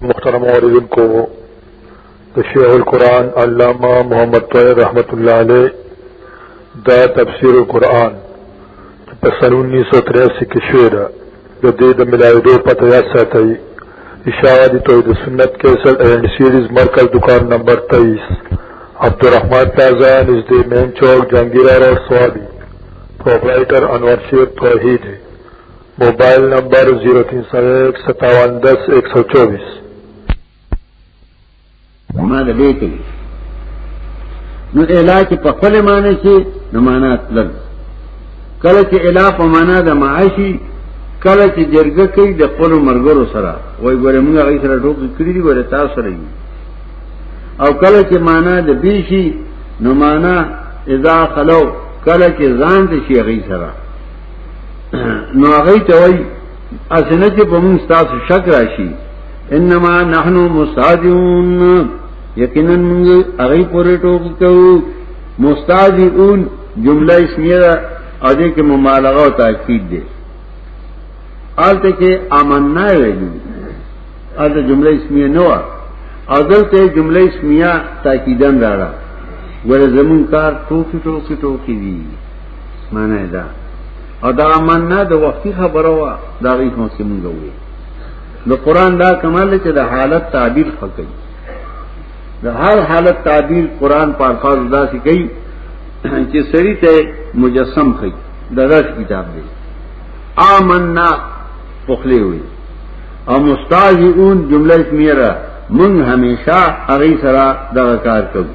محترم عوردن کو شیخ القرآن علامہ محمد طویر رحمت اللہ علیہ دا تفسیر القرآن پسن انیس سو تریاسی کی شعر د دې د ملاویدو پته یا ساتي اشاعه د توحید سنت 61 اینڈ سیریز مرکز دکان نمبر 23 عبدالرحمن پلازا نزد مین چوک جنگیرہ روڈ سوابی پروپرائٹر انور شیر توحید موبائل نمبر 03015710124 ما د دې کوي نو الا چې په خپل معنی شي نو معنا تلل کله چې الا په معنا د معاشي کله چې جرګه کوي د خپل مرګرو سره وای ګوره موږ هغه سره ټوک کړی دی ګوره تاسو سره او کله چې معنا د بیشي نو معنا اذا خلو کله چې ځان د شي هغه سره نو هغه ته وای اسنه چې په موږ تاسو شک راشي انما نحن مستاجون یقینا موږ هغه پورې ټوک کوو مستاجون جمله اسمیه او دې کې مبالغه او تاکید ده آلته کې آمنا ویلو آلته جمله اسمیه نه و او دلته جمله اسمیه تاکیدن راړه ورزمون کار ټوکی ټوکی ټوکی دي معنی دا او دا مننه د وختي خبره وا دا غي کوم څه مونږ وې د قران دا کمال چې د حالت تعبیر خپل د هر حالت تعبیر قران په الفاظ دا سي کوي چې سړی ته مجسم خي دا داس کتاب دی آمنا پخلی وي او مستاجئون جمله اسمیه را من همیشه هغه سره دا کار کوي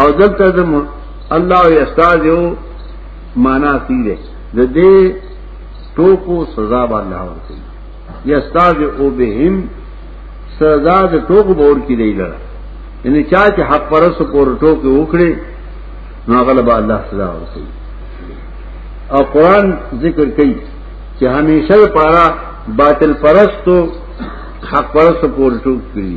او دلته د الله او استاد یو معنا تیره د دې ټوکو سزا به الله ورکړي یا استاد او بهم سزا د ټوکو بور کې دی لره ان چا چې حق پرس پور ټوکو وکړي نو غلب الله سزا ورکړي او قران ذکر کوي چې همیشه لپاره باطل پرستو حق پرستو پور ټوک کړی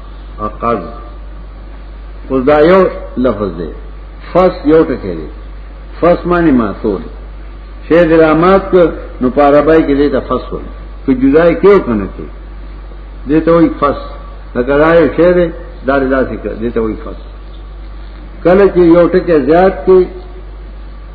اقض اوس دا یو لفظ دی فس یو ټکی دی فس معنی معصول شی درامات کو نو پاربای کې دې ته فس وایي که جدای کېو کنه کې دې ته وایي فس لکه دا یو شی دی دا داسې کړ دې ته وایي فس کله چې یو ټکی زیات کې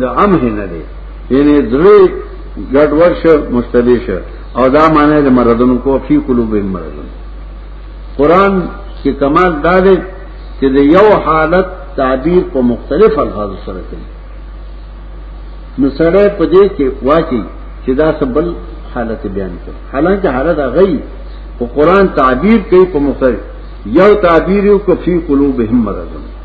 د امه نه دی یعنی درې ګډ ورش مشتبه شه او دا معنی د مرضونو کو فی قلوب مرضون قران کې کمال دا دی چې د یو حالت تعبیر په مختلف الفاظ سره کوي نو سره په دې کې واچي چې دا سبل حالت بیان کړي حالانکه حالت غي او قران تعبیر کوي په مختلف یو تعبیر یو کو فی قلوبهم مرضون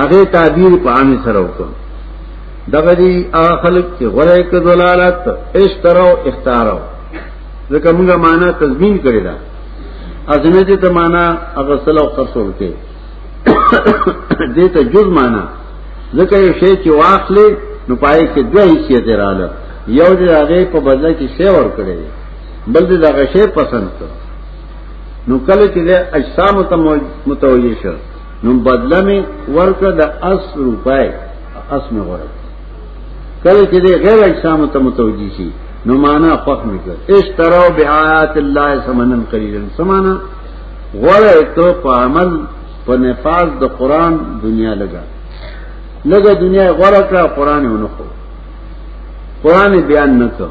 هغه تعبیر په عام سره وکړ دغه دی هغه خلق چې غره کې دلالت اشتراو اختارو ځکه موږ معنا تضمین کړی دا ازنه چې ته معنا هغه سلو خرڅول کې دې ته جز معنا ځکه یو شی چې واخلې نو پای کې دوه حصے ته رااله یو دې هغه په بدل کې شی ور کړی بل دې هغه شی پسند کړ نو کله چې د اجسام ته متوجه شو نو بدله می ورکړه د اس روپای اس می ورکړه کله چې د غیر اجسام ته متوجه شي نو معنا فخ می کړ اشتراو بیاات الله سمنن قلیلا سمانا غره ته په عمل په نفاذ د قران دنیا لګا لګا دنیا غره کړه قران ونه خو قران بیان نکړ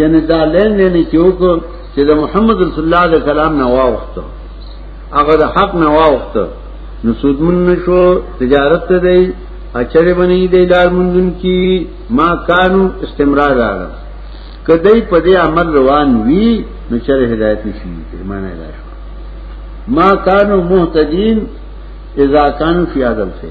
یعنی دا لین لینی چې وکړو چې د محمد رسول الله د کلام نه واوښته هغه د حق نه واوښته نو سودمن نشو تجارت ته دی اچره بنی دی لار منځن کی ما کانو استمرار راغله کدی په دې عمل روان وی نو چر هدایت نشي معنی دا شو ما کانو مهتدین اذا کانو فی عدم سے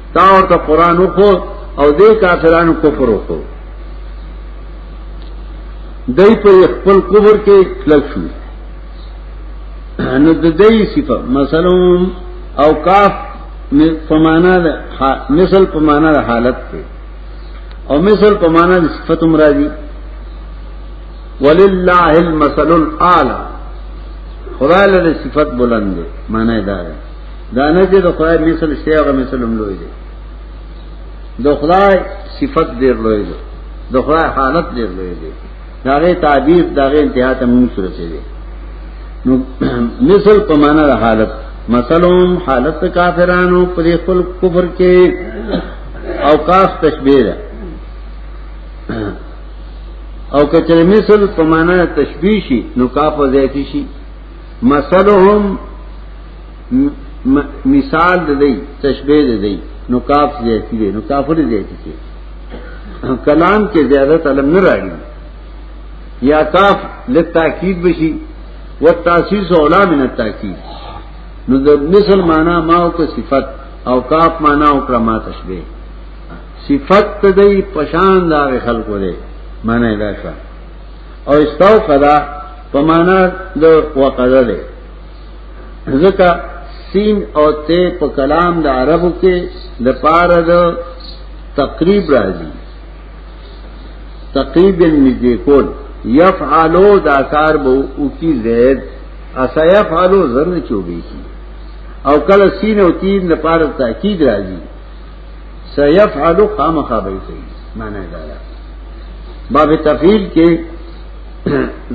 تا ورته قران وکړو او دې کافرانو کفر وکړو دای په خپل کفر کې کلک شو نو د دې صفه مثلا او کاف پمانا مثل پمانا د حالت ته او مثل پمانا د صفت مرادي ولله المثل الاعلى خدای له صفت بلند معنی دا ده دا نه چې د خدای مثل شته هغه مثل هم لوی دی د خدای صفت ډیر لوی دی د خدای حالت ډیر لوی دی دا غي تعبیر دا غي انتها ته موږ سره دی نو مثل په معنا د حالت مثلهم حالت کافرانو پر خپل کفر کې او کاف تشبیه ده او کچره مثل په معنا تشبیه شي نو کاف ذاتی شي مثلهم مثال د دی تشبیه د دی نو کاف زیاتی دی نو کافر زیاتی دی کلام کې زیادت علم نه راړي یا کاف لتاکید بشي والتاسیس اولا من التاکید نو د مثل معنا ما او کو صفت او کاف معنا او کرما تشبیه صفت د پشان دا خلکو دی معنی دا شوه او استاو قدا پمانا د وقدا ده ځکه سین او ته په کلام د عربو کې د پاره د تقریب راځي تقریبا نږدې کول یفعلو دا کار به او کی زید اسا یفعلو زرن چوبې کی او کله سین او تین د پاره تاکید راځي سيفعل خامخا به کوي معنی دا ده باب تفعیل کې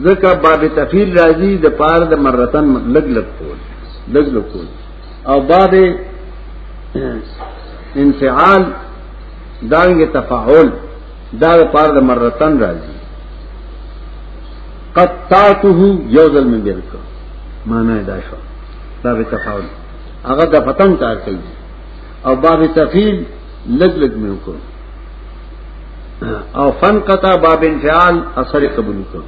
ځکه باب تفعیل راځي د پار د مرتن لګ لګ کول لګ لګ کول او باب انفعال دانګه تفاعل دا د پار د مرتن راځي قطعته یوزل من بیرک معنی دا شو دا به تفاعل هغه د فتن کار کوي او باب تفیل لګ لګ مې وکړ او فن قطع باب انفعال اثر قبول کړ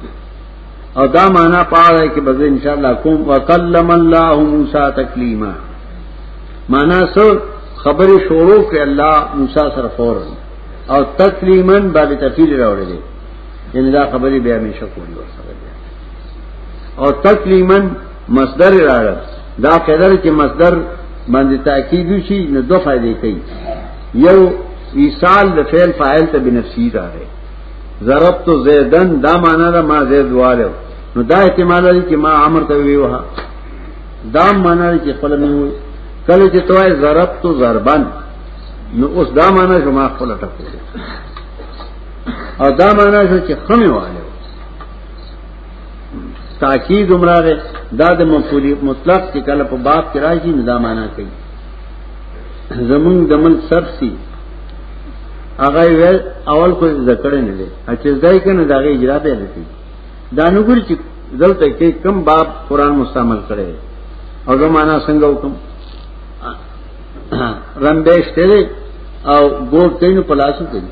او دا معنا پاره کې به ان شاء الله کوم وکلم الله موسی تکلیما معنا سر خبرې شروع کړ الله موسی سره فورا او تکلیما باب تفیل راوړل یعنی دا خبرې بیا مې شکو او تکلیما مصدر راړ دا قدر چې مصدر باندې تاکید شي نو دوه فائدې کوي یو ایصال د فعل فاعل ته بنفسي راغی ضرب تو زیدن دا معنا دا ما زید والو نو دا احتمال لري چې ما امر ته ویوه دا معنا لري چې خپل مې وي کله چې توای ضرب تو ضربن نو اوس دا معنا شو ما خپل ټکو او دا معنا شو چې خمه والو تاکید عمره ده دا د مفعول مطلق چې کله په باب کې راځي نو دا معنا کوي زمون د مل سب سي هغه ویل اول خو ذکر نه لري چې ځای کنه دا غي اجرا به لري دا نو ګور چې دلته کې کم باب قران مستعمل کړي او دا معنا څنګه وکم رمبه شته او ګور کینو پلاسو کوي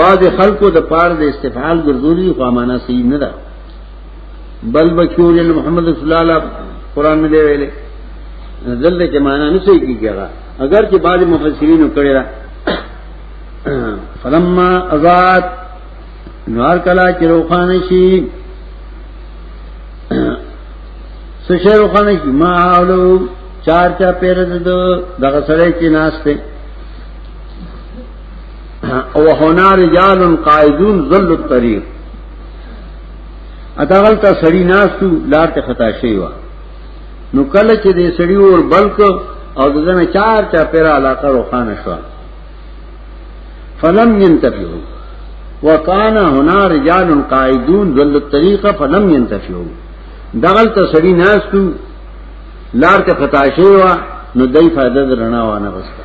بعض خلکو د پاره د استفعال ګرځولي خو معنا صحیح نه ده بل بکیول محمد صلی الله علیه قرآن نه دی ویلي دلته کې معنا نه صحیح کیږي اگر چې بعض مفسرین کړي را فلما ازاد نوار کلا چې روخانه شي سشه روخانه شي ما اولو چار چا پیر دغه سره کې ناشته او هنا رجال قائدون ذل الطريق اتاغل تا سړی ناستو لار ته خطا شي وا نو کله چې دې سړی ور بلک او دغه چار چا پیرا علاقه روخانه شو فلم ينتفعوا وكان هنا رجال قائدون ذل الطريق فلم ينتفعوا دغل ته سړی ناستو لار ته خطا شي وا نو دای فائدہ درنا وانه غسته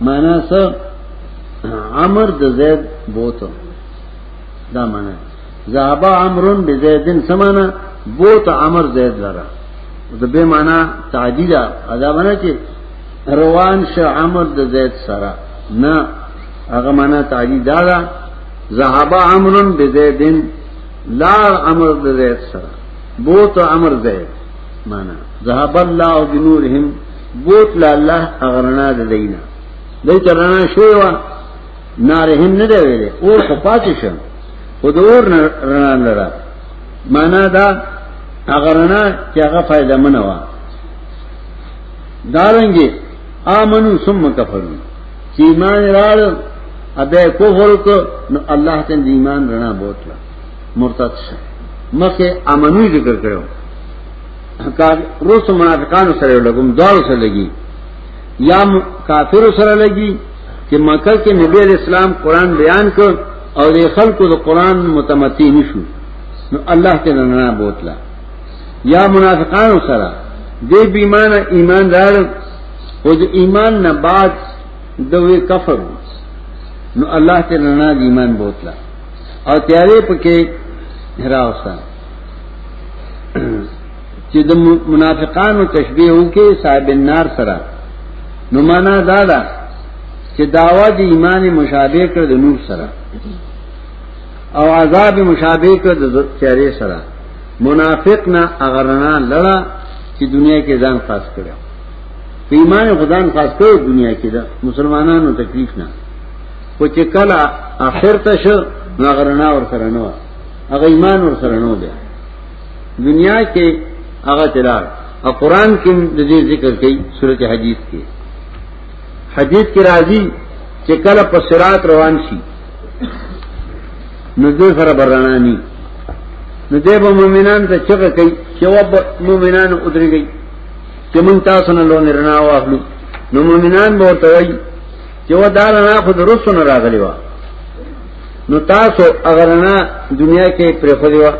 معنا څه عمر د زید بوته دا معنا ذهب عمرون بزیدن سمانا بوت عمر زید لرا د به معنا تعدی دا ادا بنا چې روان ش عمر د زید سره نه هغه معنا تعدی دا دا ذهب عمرون بزیدن لا عمر د زید سره بوت عمر زید معنا ذهب الله بنورهم بوت لا الله اغرنا د دینا دای ترنا شوی وا ناره هم نه دی ویلې اور خو پاتې شم خو د اور رڼا لره معنا دا اغرنا چې هغه فائدہ منه وا دارنګي امنو ثم کفروا چې ایمان راړ ابه کفر کو نو الله ته د ایمان رڼا بوتله مرتد شه مکه امنو ذکر کړو کار روس منافقانو سره لګوم دوار سره لګي یا کافر سره لګي چې مکه کې نبی اسلام قران بیان کړ او د خلکو د قران متمتی نشو نو الله ته نه بوتلا یا منافقانو سره دې بیمان ایماندار او د ایمان نه بعد دوی کفر نو الله ته نه ایمان بوتلا او تیارې پکې راوسته چې د منافقانو تشبیه وکي صاحب النار سره نو معنا دا ده چې داوا د ایمان مشابه کړ د نور سره او عذاب مشابه کړ د چهره سره منافق نه اغرنا لړا چې دنیا کې ځان خاص کړو په ایمان خدان خاص کړو دنیا کې دا مسلمانانو تکلیف نه خو چې کله اخر ته شو نو اغرنا ور سره نه هغه ایمان ور سره نو دی دنیا کې هغه تلار او قران کې د دې ذکر کوي سورته حدیث کې حدیث کې راځي چې کله په صراط روان شي نو دې سره برانانی نو دې به مؤمنان ته چغه کوي چې و مؤمنان ودرېږي چې مونږ تاسو نه لونه رڼا واخلو نو مؤمنان به ورته وایي چې و دا رڼا خو د رسو نه راغلی و نو تاسو اگر رڼا دنیا کې پرې خو دی و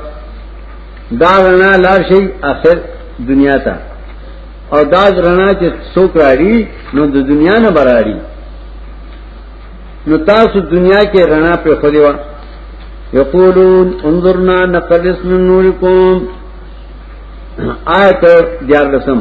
دا رڼا لار شي اخر دنیا ته او دا رڼا چې څوک راړي نو د دنیا نه براړي نو تاسو دنیا کې رڼا پرې خو دی و یقولون انظرنا نقلس من نورکم آیت دیار لسم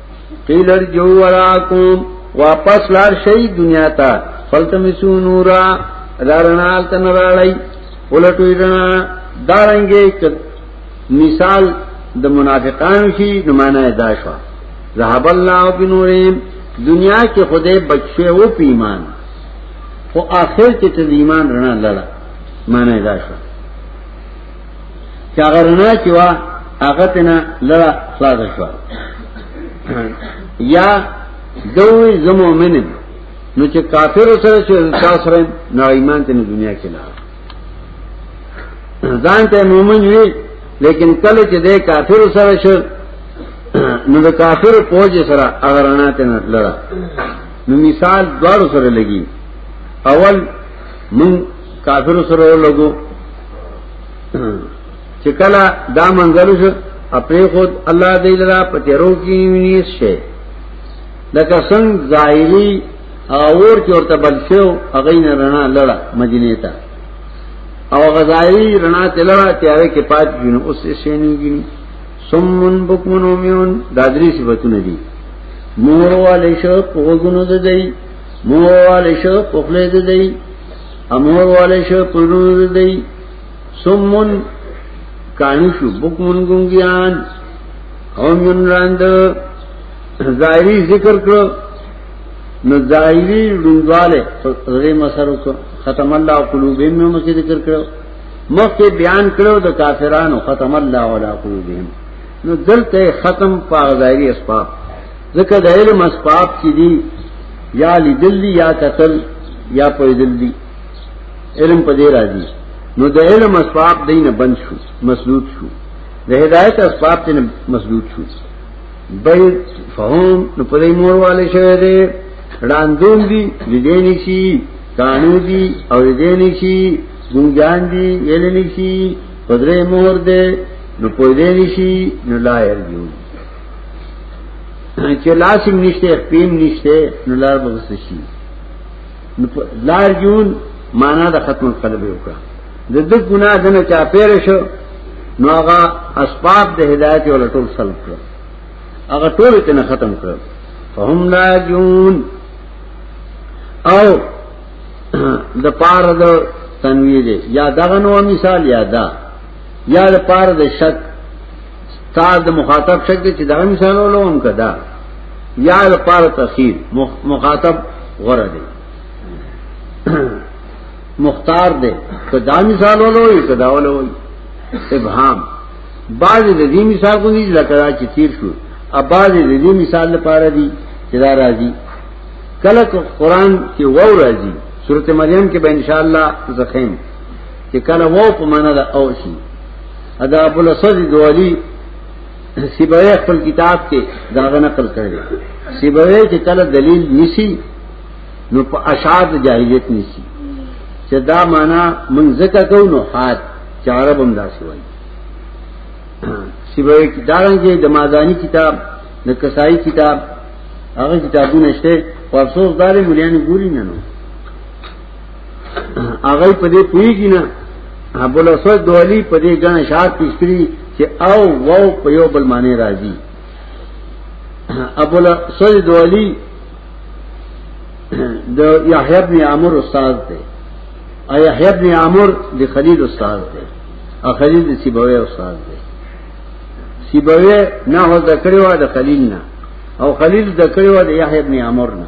قیل ارجو وراکم واپس لار شئی دنیا تا فلتمسو نورا دارنا آلتا نرالی ولټوی رنا دارنګې مثال د منافقانو شي نو معنا ادا شو ذهب الله بنورهم دنیا کې خدای بچي او پیمان خو آخر کې ته ایمان رڼا لړه معنا ادا شو چې هغه رڼا چې وا هغه تنه لړه خلاص شو یا دوی زمو منم نو چې کافر سره چې تاسو سره نه ایمان ته دنیا کې لا ځان ته مؤمن وي لیکن کله چې د کافر سره شو نو د کافر پوج سره اغرانه ته نه لړا نو مثال دوړو سره لګي اول من کافر سره لګو چې کله دا منظر شو خپل خود الله دې لرا پتیرو کې ویني شي لکه څنګه ظاهري اور کې ورته بل شو هغه نه رڼا لړه مدینه ته او غزائی رنا تلرا تیارے کے پاس گنو اس سے سینو گنو سمن بکمن اومیون دادری صفتون دی مور والے شو پوگنو ددئی مور والے شو پخلے ددئی امور والے شو پرونو دی سمون کانی شو بکمون گنگیان هم یون راند ظاہری ذکر کرو نو ظاہری رندوالے غیر مسرو کو ختم اللہ قلوبیم میں مکی ذکر کرو مخ کے بیان کرو دا کافرانو ختم اللہ علا قلوبیم نو دلتے ختم پا ظاہری اسباب ذکر دا علم اسباب چی دی یا لیدل دی یا قتل یا پویدل دی علم په دې راځي نو د علم اسباب دینه بند شو مسدود شو د هدایت اسباب دینه مسدود شو بيد فهم نو په دې مور والے شوی دی راندون دی لیدنی شي کانو دی او لیدنی شي ګونګان دی ویلنی شي پدری مور دی نو پویدنی شي نو لا یې چې لاسم نشته پیم نشته نو لار به وسشي لار جون معنا د ختم القلب یو کا د دې ګناه دنه چا پیر شو نو هغه اسباب د هدایت ول ټول سلب کړ هغه ټول ته نه ختم کړ فهم لا جون او د پار د تنویر یا دغه نو مثال یا دا یا د پار د شک تا د مخاطب شک دی چې دا مثالو لوم کدا یا لپاره تخیر مخاطب غره دی مختار دی کدا مثالو لوی کدا ولوی ابهام بعض د دې مثال کو دي لکه دا چې تیر شو ا بعض د دې مثال لپاره دي چې دا راځي کله قرآن کې وو راځي سورته مریم کې به ان شاء الله زخیم چې کله وو په معنا د او شي ادا ابو الاسود دوالی سیبوی خپل کتاب کې دا نقل کړی سیبوی چې کله دلیل نسی نو په اشعار جاهلیت نسی چې دا معنا من زکه کو نو حات چې عرب هم داسې وایي سیبوی کې دارن کې د مازانی کتاب د کسائی کتاب هغه کتابونه شته خو افسوس داري مليان ګوري نه نو هغه په دې پویږي نه ابو الاسود دولی په دې ګڼ شاد پیشکری چې او وو په یو بل معنی راځي ابو الاسود دولی د یحیی ابن عمرو استاد دی او یحیی ابن عمر د خلیل استاد دی او خلیل د سیبوی استاد دی سیبوی نه هو د کړي و د خلیل نه او خلیل د کړي و د یحیی ابن عمر نه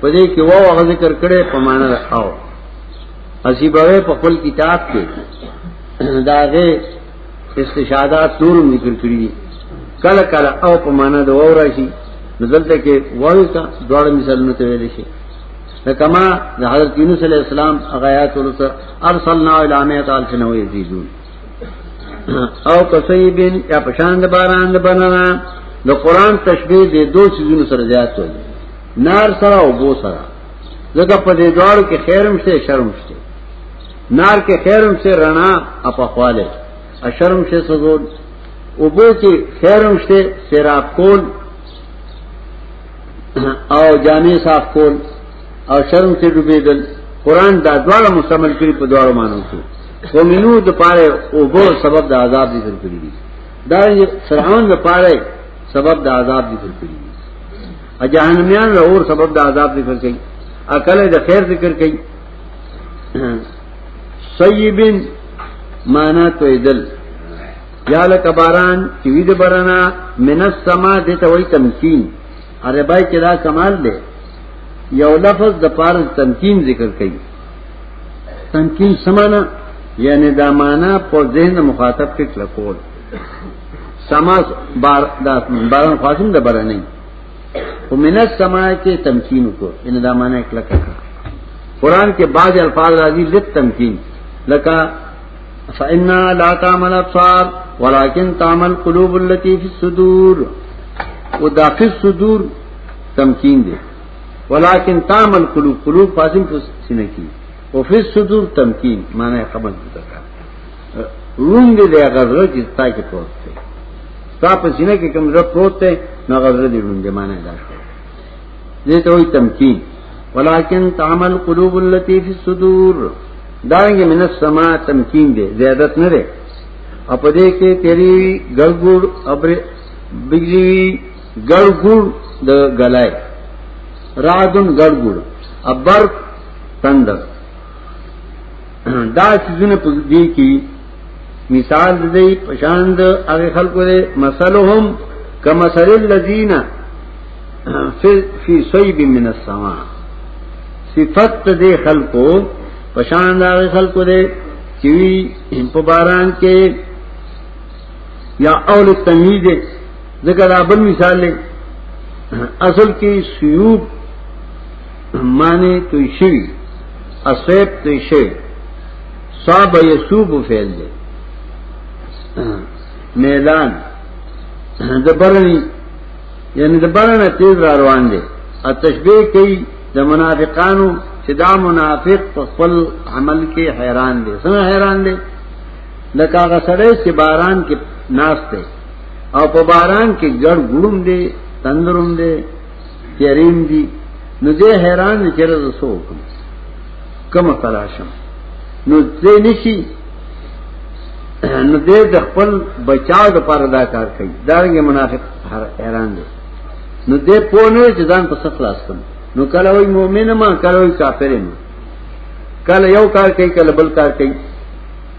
په دې کې وو هغه ذکر کړي په معنا او حسیبوي په خپل کتاب کې داغه استشهادات نور ذکر کړی دي کله کله او په معنا د وو راشي نزلته کې وایو تا دوړ مثالونه ته ویل شي کما د حضرت یونس علی السلام غیات ورته ارسلنا الی مئات الف نو یزیدون او کسیبن یا پشان د باران د بنانا د قران تشبیه د دوه چیزونو سره زیات وایي نار سره او بو سره زګه په دې دواړو کې خیرم شته شرم شته نار کې خیرم شته رڼا اپخواله اشرم شته سګو او بو کې خیرم شته سیراب کول او جامع صاف کول او شرم شته ډوبېدل قران دا دواړه مستعمل کړي په دواړو معنی کې ومنو د پاره او بو سبب د عذاب دي ذکر کړی دي دا فرعون د پاره سبب د عذاب دي ذکر کړی جهنميان له اور سبب د عذاب ذکر کوي عقل د خیر ذکر کوي سیبن معنا تویدل یا لکباران چې وی د برنا من السما د ته وای تمکین عربای کې دا کمال دی یو لفظ د پارس تمکین ذکر کوي تمکین سمانا یعنی دا معنا په ذهن مخاطب کې کلکول سما بار دا باران خاصم د برنه ومن السماء کې تمکین کو ان دا معنی کله کړه قران کې بعض الفاظ راځي لت تمکین لکه فإنا لا تعمل ابصار ولكن تعمل قلوب التي في الصدور وداخل الصدور تمکین دی ولكن تعمل قلوب قلوب فاضل کو سینه کی او فی الصدور تمکین معنی خبر دتا روند دې غزره چې ستا کې پروت دی ستا په سینه کې کوم زړه پروت دی نو غزره دې روند معنی دا شو دې ته وایي تمکین ولکن تعمل قلوب التي في الصدور دانګه من السما تمکین دې زیادت نه ده او په دې کې تیری ګړګړ ابر بجلی ګړګړ د غلای رادن ګړګړ ابر تندر دا سيزونه په دې کې مثال دې پشاند هغه خلکو دې مثلهم کما سر الذين في في صيب من السماء صفت دې خلکو پشاند هغه خلکو دې چې په باران کې یا اول تمهید ذکر ابل مثال لے اصل کی سیوب معنی توی شوی اسویب توی شوی صاب یسوب فعل دی میلان د برنی یعنی د برنه تیز را روان دی ا تشبیه کوي د منافقانو چې دا منافق په خپل عمل کې حیران دي څنګه حیران دي لکه هغه سړی چې باران کې ناشته او په باران کې ګړ ګړوم دي تندروم دي یریم دی نو دې حیران دي چې زه سو کوم کومه تلاشم نو دې نشي نو دې د خپل بچاو د پر ادا کار کوي دا یې منافق حیران دي نو دې پونه چې ځان په خلاص کړي نو کله وای مؤمن ما کله وای کافر ما کله یو کار کوي کله بل کار کوي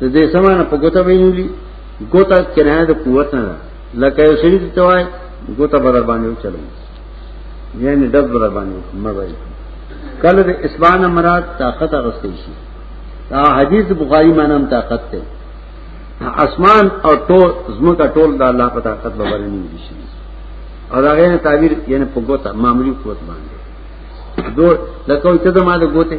د دې سمانه په ګوته وینولي ګوته کنایه د قوت نه لکه یو سړي ته وای ګوته بدر باندې چلو یعنی دب بدر باندې مړای کله د اسبان مراد طاقت غستې شي دا حدیث بخاری مانم طاقت ته اسمان او تو زمکا ټول د الله په طاقت باندې نیول شي او دا غیر تعبیر یعنی په ګوته معمولی قوت باندې دو لکه ته د ما د ګوته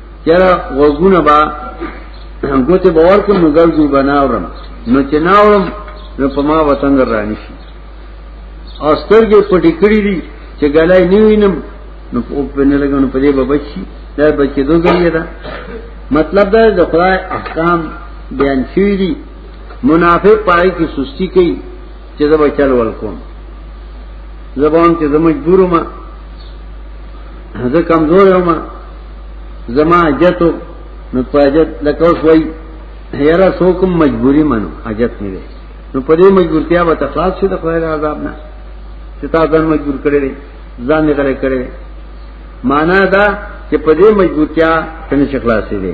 یاره وګونه با ګوته باور کوم نو ګرځو بناورم نو چې ناورم نو په ما وطن رانی شي او سترګې پټې کړې دي چې ګلای نه وینم نو په نه لګونو په دې به بچي دا بچي دوګړي دا مطلب دا د خدای احکام بیان شوی دي منافق پای کې سستی کوي چې زه به چل ول کوم زبان چې زه مجبور ما زه کمزور یم زما اجتو نو پاجت لکه اوس وای هیرا سوکم مجبوری منو اجت نه وي نو په دې مجبورتیا به تخلاص شي د خدای عذاب نه چې تا ځان مجبور کړی دی ځان یې غلې کړی معنا دا چې په دې مجبورتیا څنګه خلاصې دي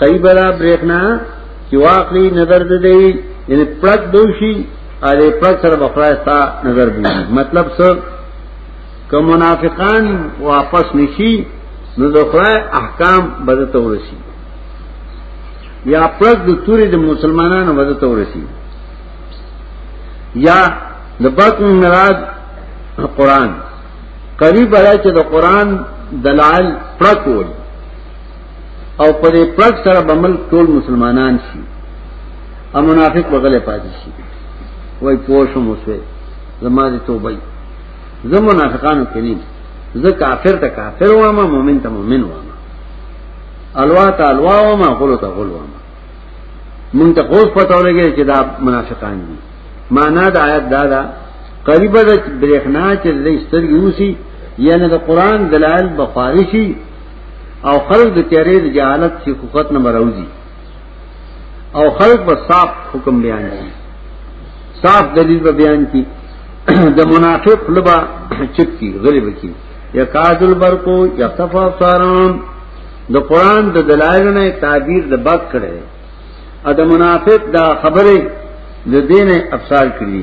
کئی برا بریکنا چې واقعي نظر دې دی یعنی پړک دوشي اره پړک سره بخراستا نظر دی مطلب څه که منافقان واپس نشي نو د خدای احکام بده تورسي یا پړک د توري د مسلمانانو بده تورسي یا د بطن مراد قران قریب راځي چې د قران دلال پړک وایي او پر پرک سره به ملک ټول مسلمانان شي او منافق بغل پاتې شي وای پوښم اوسه زما دې توبه زه منافقانو کې نه زه کافر ته کافر وام مؤمن ته مؤمن وام الوا ته الوا وام غلو ته غلو وام مونږ ته اوس پته ولګي چې دا منافقان دي معنا د آیت دا ده قریب د برېښنا چې لې سترګې وسی یعنی د قران دلایل بخاری شي او خلق د تیرې د جهالت چې خوخت نه مروزي او خلق به صاف حکم بیان کی صاف دلیل به بیان کی د منافق لبا چپ کی غریب کی یا کاذ البرقو یا صفا صارم د قران د دلایل نه تعبیر د بد کړي ا د منافق دا خبره د دین افسار کړي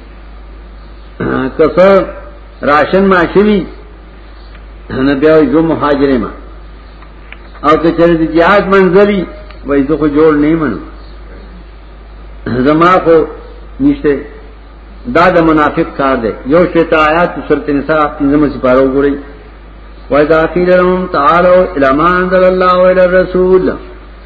کسه راشن ما شوی نه بیا یو مهاجر ما او که چېرې د jihad منځري وای زه خو جوړ نه منم زما خو نشته دا د منافق کار دی یو شته آیات سورۃ النساء پنځمه سپاره وګورئ وَإِذَا قِيلَ لَهُمْ تَعَالَوْا إِلَى مَا أَنزَلَ اللَّهُ وَإِلَى الرَّسُولِ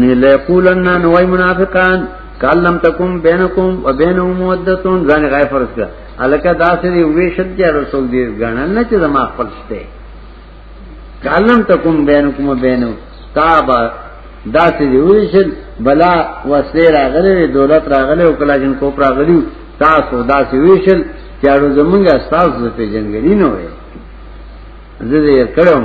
نه ليقولن نوای منافقان کال لم تکم بینکم و بینو مودتون ځان غای فرض کړه الکه داسې دی وې شت چې رسول دی غاڼه نه چې زما خپل شته کال لم تکم بینکم و بینو تاب داسې دی وې شت بلا وسیر راغله دولت راغله او کلا جن کو راغلی تاسو داسې وې شت چې اړو زمونږه تاسو په جنګلی نه وې زه یې کړم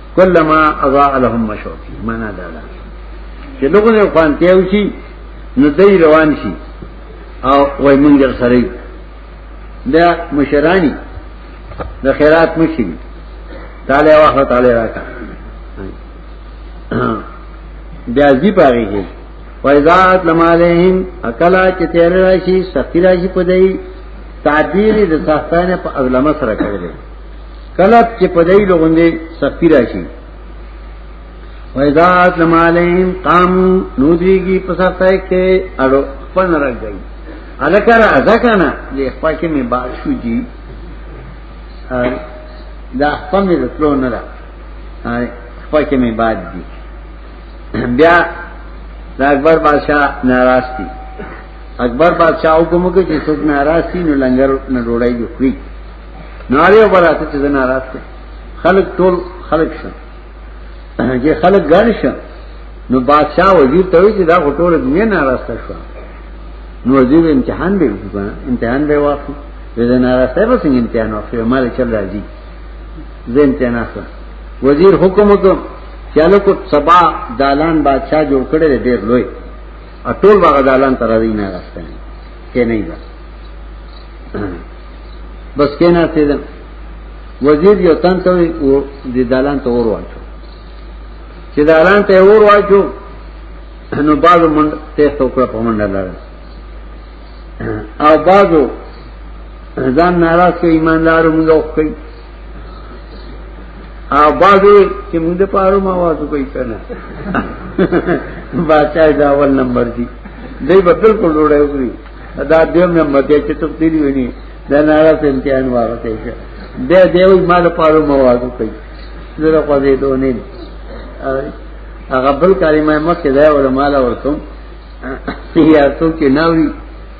کلمہ اضاء لهم مشوتی معنا دا ده چې لوګو نه خوان ته وشي نو دای روان شي او وای مونږ سره دا مشرانی د خیرات مشي تعالی واه تعالی راکا بیا زی پاره کې وایذات لمالهم اکلا چې تیر راشي سختی راشي پدای تعبیر د سختانه په اغلمه سره کړی کله چې په دای لغوندې سختی راشي وایذات لمالین قام نو دیږي په سختای کې اړو خپل نه راځي الکر ازا کنه دې خپل کې می باز شو جی دا خپل می رتلو نه را خپل کې می باز دي بیا دا اکبر بادشاہ ناراض دي اکبر بادشاہ حکم وکړي چې څوک ناراض شي نو لنګر نه ډوړای جوړي ناری او برات چې زنا راځي خلک ټول خلک شه چې خلک ګر شه نو بادشاہ وزیر ته وی چې دا ټول دنیا ناراسته شو نو وزیر امتحان به وکړه امتحان به واخلي زه ناراسته به څنګه امتحان واخلي مال چل راځي زه امتحان اخلم وزیر حکم وکړ چالو کو سبا دالان بادشاہ جوړ کړي ډېر لوی اټول باغ دالان تر دې نه راستنه کې نه بس بس کې نه ته وزیر یو تن ته و د دالان ته ور واچو چې دالان ته ور واچو نو بازو من ته څوکړه په منډه لاره او بازو ځان ناراض کې ایماندار موږ وکړي آبادو چې موږ د پاره ما واسو کوي کنه بادشاہ دا اول نمبر دی دای په بالکل جوړه وکړي دا دیم نمبر دی چې ته تیری ونی دا نارا په امتحان واغته شه دا دیو ما د پاره ما واسو کوي زره خو دې دوه نه هغه بل کلمه مکه دا ولا مال ورتم سیاسو کې ناوي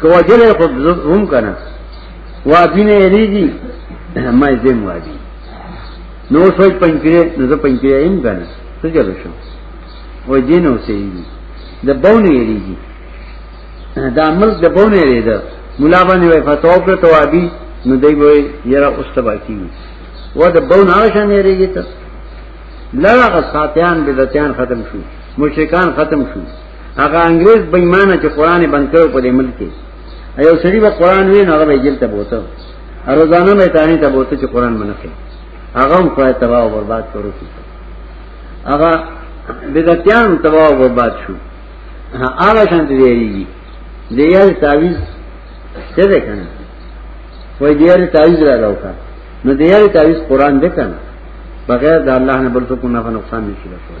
که وجلې خو هم کنه وادي نه یریږي ما یې زم وادي نو سوچ پنځه نو زه پنځه یم کنه څه جوړ شو و دې نو سي د بونه یریږي دا عمل د بونه یریږي مولا باندې وای فتوا پر توابي نو دی وای یرا اوس تبا کیږي و د بونه هغه شان یریږي ته لږه ساتيان بدعتيان ختم شو مشرکان ختم شو هغه انګريز بېمانه چې قران بند کړو په دې ملک کې ایو سړي به قران وین هغه به جیل ته بوته روزانه به تانی ته بوته چې قران منخه هغه هم خدای تباہ او برباد کړو شي هغه بدعتيان تباہ او برباد شو هغه شان دي دیږي د یار تعویز څه ده کنه وای د یار تعویز را راوکا نو د یار تعویز قران ده کنه بغیر د الله نه بل څه کو نه نقصان نشي رسول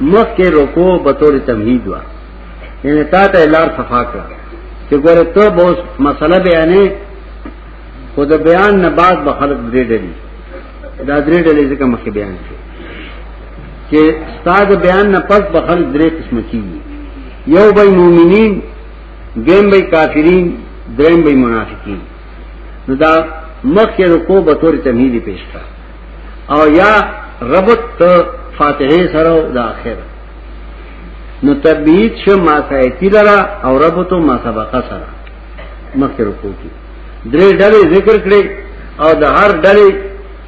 مخ کې رکو به تور تمهید وا یعنی تا ته لار صفا کړ چې ګوره ته به مسله بیانې خود بیان نه بعد به خلق درې ډلې دا درې ډلې ځکه مخ بیان شي چې استاد بیان نه پس به خلق درې قسم کیږي یو به مؤمنین دیم به کافرین دریم به منافقین نو دا مخ کې رکو به تور تمهیدی پیش کړه او یا ربط ته فاتحه سره او د اخر نو تبعید شو ما سایتی لرا او ربط ما سبقه سره مخکې رکو کی درې ډلې ذکر کړې او د هر ډلې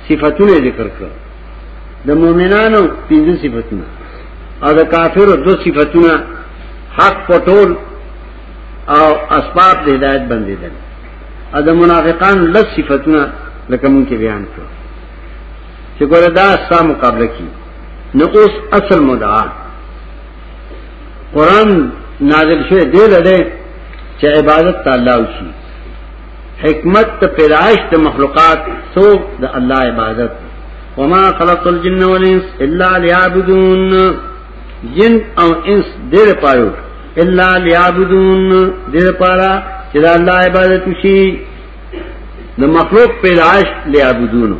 صفاتونه ذکر کړل د مؤمنانو پنځه صفاتونه او د کافرو دو صفاتونه حق پټول او اسباب د هدایت بندیدل ا د منافقان لږ صفاتونه لکه مونږ کې بیان کړو چې ګوره دا ستا مقابله کی نو اوس اصل مدعا قران نازل شوی دی لړې چې عبادت تعالی وشي حکمت ته پیدائش د مخلوقات سو د الله عبادت وما خلق الجن والانس الا ليعبدون جن او انس دیر پارو الا لیابدون دیر پارا چدا اللہ عبادت شی نو مخلوق پیدائش لیابدون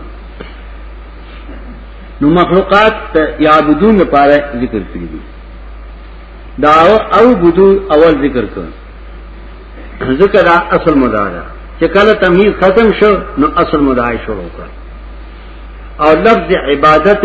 نو مخلوقات یابدون پارا ذکر کری دی دا او بدو اول ذکر کر ذکر دا اصل مدارا چکل تمہیر ختم شو نو اصل مدارا شروع کر اور لفظ عبادت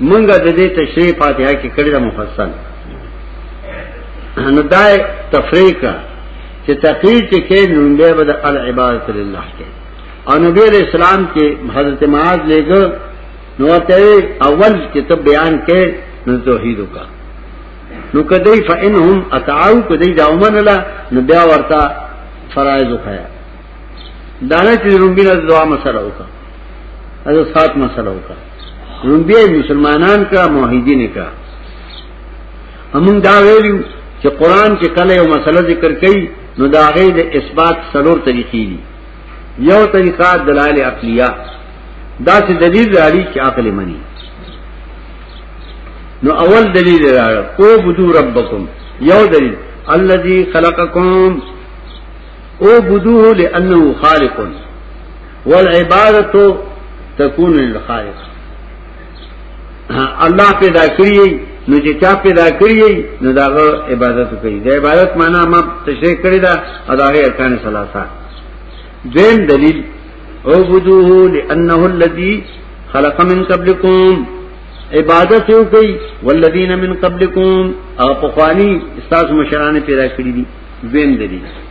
منګه د دې تشریح فاتحه کې کړی دا مفصل نو دا تفریق چې تقریر چې کې نوم به بد العبادت لله کې او نبی علیہ السلام کې حضرت معاذ لګو نو ته اول چې ته بیان کې نو توحید وکړه نو کدی فانهم اتعو کدی دا ومن لا نو بیا ورته فرایض وکړه دانه چې رومبینه دعا مسله وکړه اځه سات مسله وکړه لومبیا مسلمانان کا موحدین کا همون دا ویلو چې قران کې کله یو مسله ذکر کړي نو دا غي د اثبات څلور طریقې دي یو طریقه دلایل عقلیه دا چې دلیل راړي چې عقل مني نو اول دلیل راړ او بدو ربکم یو دلیل الذي خلقکم او بدوه لانه خالقون والعبادت تكون للخالق الله پیدا کړی نو چې چا پیدا کړی نو دا عبادت کوي دا عبادت معنا ما تشریح کړی دا اداغه ارکان ثلاثه دین دلیل عبدوه لانه الذي خلق من قبلكم عبادت یو کوي والذین من قبلكم او پخوانی استاد مشران پیدا کړی دي دین دلیل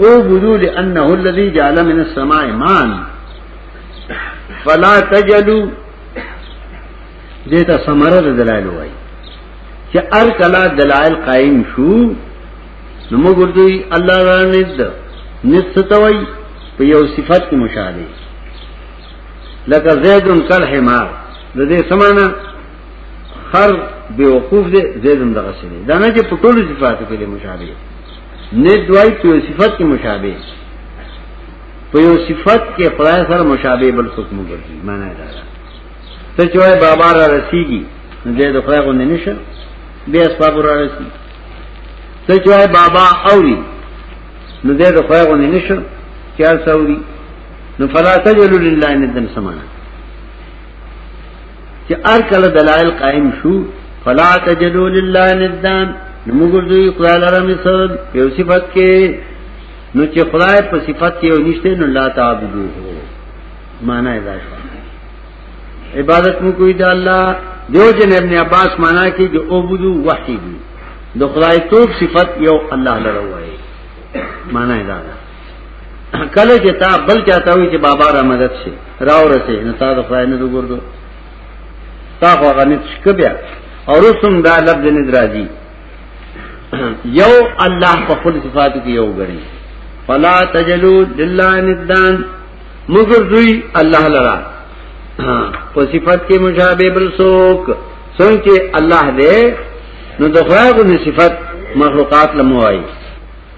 او بدو لانه الذي جعل من السماء ماء فلا تجلو دیتا سمره د دلایل وای چې ار کلا دلایل قائم شو نو موږ ورته الله را نزد نستوي په یو صفت کې مشاهده لکه زید کل حمار د دې سمانه خر بیوقوف دی زید دغه سره دا نه چې په ټولو صفاتو کې مشاهده نه دوی په یو صفت کې مشابه په یو صفت کې خدای سره مشابه بل څوک نه ګرځي معنا دا ده ته چې وای بابا را رسیږي نو دې د خدای غوندې نشه بیا اسباب را رسي ته چې وای بابا اوري نو دې د خدای غوندې نشه چار سوري نو فلا تجلل لله ندن سمانا چې ار کله دلائل قائم شو فلا تجدو لله ندان نمګردوی خدای لره مثال یو صفت کې نو چې خدای په صفت کې یو نشته نو لا تعبدو معنا یې دا شو عبادت مو کوي د الله دیو جن ابن عباس معنا کې جو عبدو وحید د خدای توب صفت یو الله لره وایي معنا یې دا ده کله چې تا بل چاته وي چې بابا را مدد شي راو رسې نو تا د خدای نه وګورګو تا خو غنیت شک بیا اور اسم دا لفظ نه درازي یو الله په خپل صفاتو کې یو غړي فلا تجلو لله ندان مگر دوی الله لرا په صفات کې مشابه بل سوک څنګه الله دې نو د خدای غو صفات مخلوقات لموایي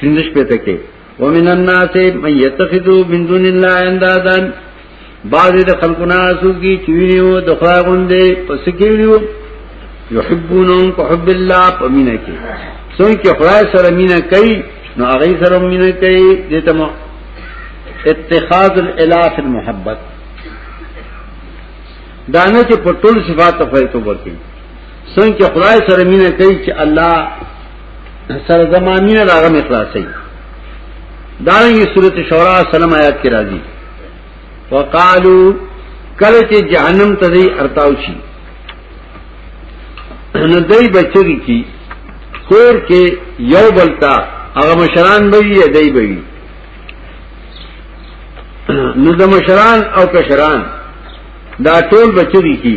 پندش پہ تک ومن الناس من يتخذو من دون الله اندادا بعض د خلقنا اسو کی چوینیو د خدای غوندې پس کیو یحبونهم حب الله پمینه کی څنګه چې خدای سره مینه کوي نو هغه سره مینه کوي دته مو اتخاذ الاله فی المحبت دانه چې په ټول صفات ته فائدہ ورکړي څنګه چې خدای سره مینه کوي چې الله سره زمانیه راغه مې خلاصې دارنګه سورته شورا سلام آیات کې راځي وقالو کله چې جهنم ته دی ارتاو شي نو دای بچی کی کور کې یو بلتا هغه مشران به یې دای به وي نو د مشران او کشران دا ټول بچی کی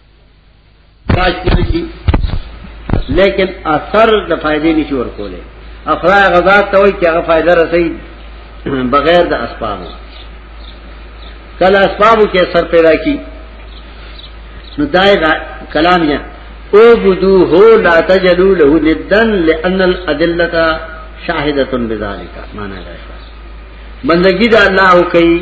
راج کړی شي لیکن اثر د فائدې نشي ورکوله افرا غذا ته وي چې هغه فائدہ رسي بغیر د اسباب کله اسباب کې اثر پیدا کی نو دای کلام یې او بدو هو لا تجلو له ندن لان الادله شاهده بذالک معنا ده بندگی دا الله کوي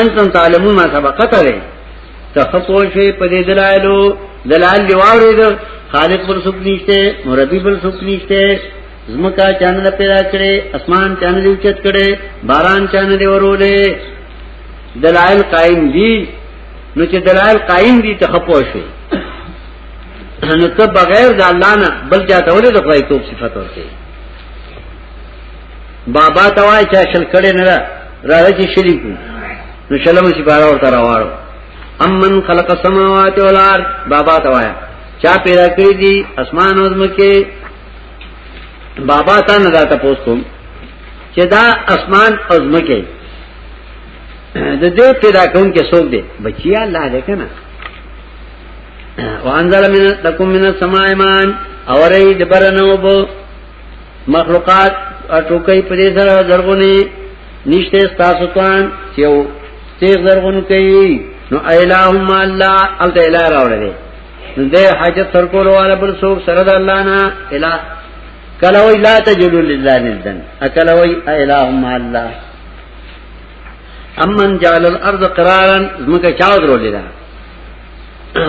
انتم تعلمون ما سبقت علی تخپو شی په دې دلایلو دلایل دی واورید خالق بل سوک نشته مربی بل سوک نشته زمکا چانه پیدا کړي اسمان چانه دی چت کړي باران چانه دی ورولې دلایل قائم دي نو چې دلایل قائم دي تخپو شی نو ته بغیر د الله نه بل چاته ولې د خدای توپ صفات ورته بابا ته وای چې شل کړي نه راځي چې شریک نو شلم چې بارا ورته راوړو امن خلق السماوات والارض بابا ته وای چا پیدا کړی دي اسمان او زمکه بابا ته نه دا تاسو کوم چې دا اسمان او زمکه د دې پیدا کوم کې څوک دی بچیا الله دې کنه وانزل من لكم من السماء ماء اوري دبرنو بو مخلوقات ټوکې په دې سره درغونی نشته تاسو توان چې یو تیغ درغون کوي نو الہم الله الته الہ راوړل نو دې حاجت تر کول والا بل څوک سره د الله نه الہ کله وی لا تجلو لله ندن اکل وی الہم الله امن جعل الارض قرارا زمکه چاو درولې ده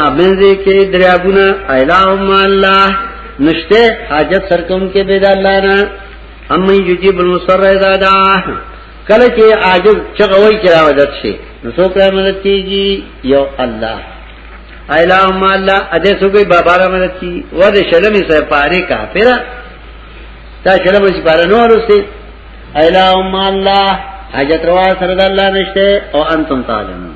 ابن ذی کې دریابونه الہم الله نشته حاجت سرکم کې بيد الله نه اما یجیب المصر اذا دعاه کله چې عاجز چغوي کرا مدد شي نو څوک را مدد کیږي یو الله الہم الله اده څوک بابا را مدد کی و دې شلمې سره پاره کا پیرا تا شلمې سره پاره نو ورسته الہم الله حاجت روا سره د الله نشته او انتم تعلمون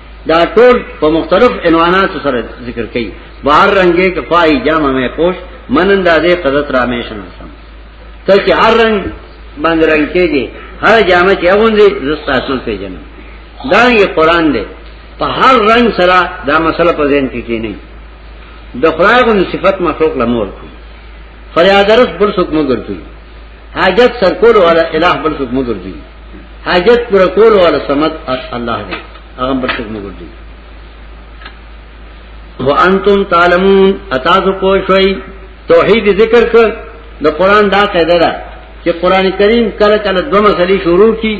دا ټول په مختلف عنواناتو سره ذکر کړي بهر رنگه کفای جامه مې پوش منن دا دې قدرت را مې شنه سم ته چې هر رنگ باندې رنگ کېږي هر جامه چې اوندې زستا اصل پیژنم دا یې قران دی په هر رنگ سره دا مسله په ذهن کې کېنی د خدای غو صفت مخلوق لمور کو فریادرس بل څوک مګر دوی حاجت سرکول والا الہ بل څوک مګر دوی حاجت پر کول او سمت الله دې هغه برڅ نه ګرځي وانتم تعلمون اتاسو پوښوي توحید ذکر کړ د قران دا قاعده ده چې قران کریم کله کله دوه مسلې شروع کی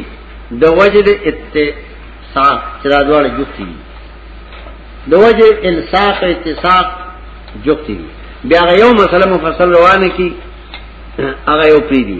د وجه د اتساق چې دا ډول جوړي د وجه الساق اتساق جوړي بیا یو مسله مفصل روانه کی هغه یو پری دی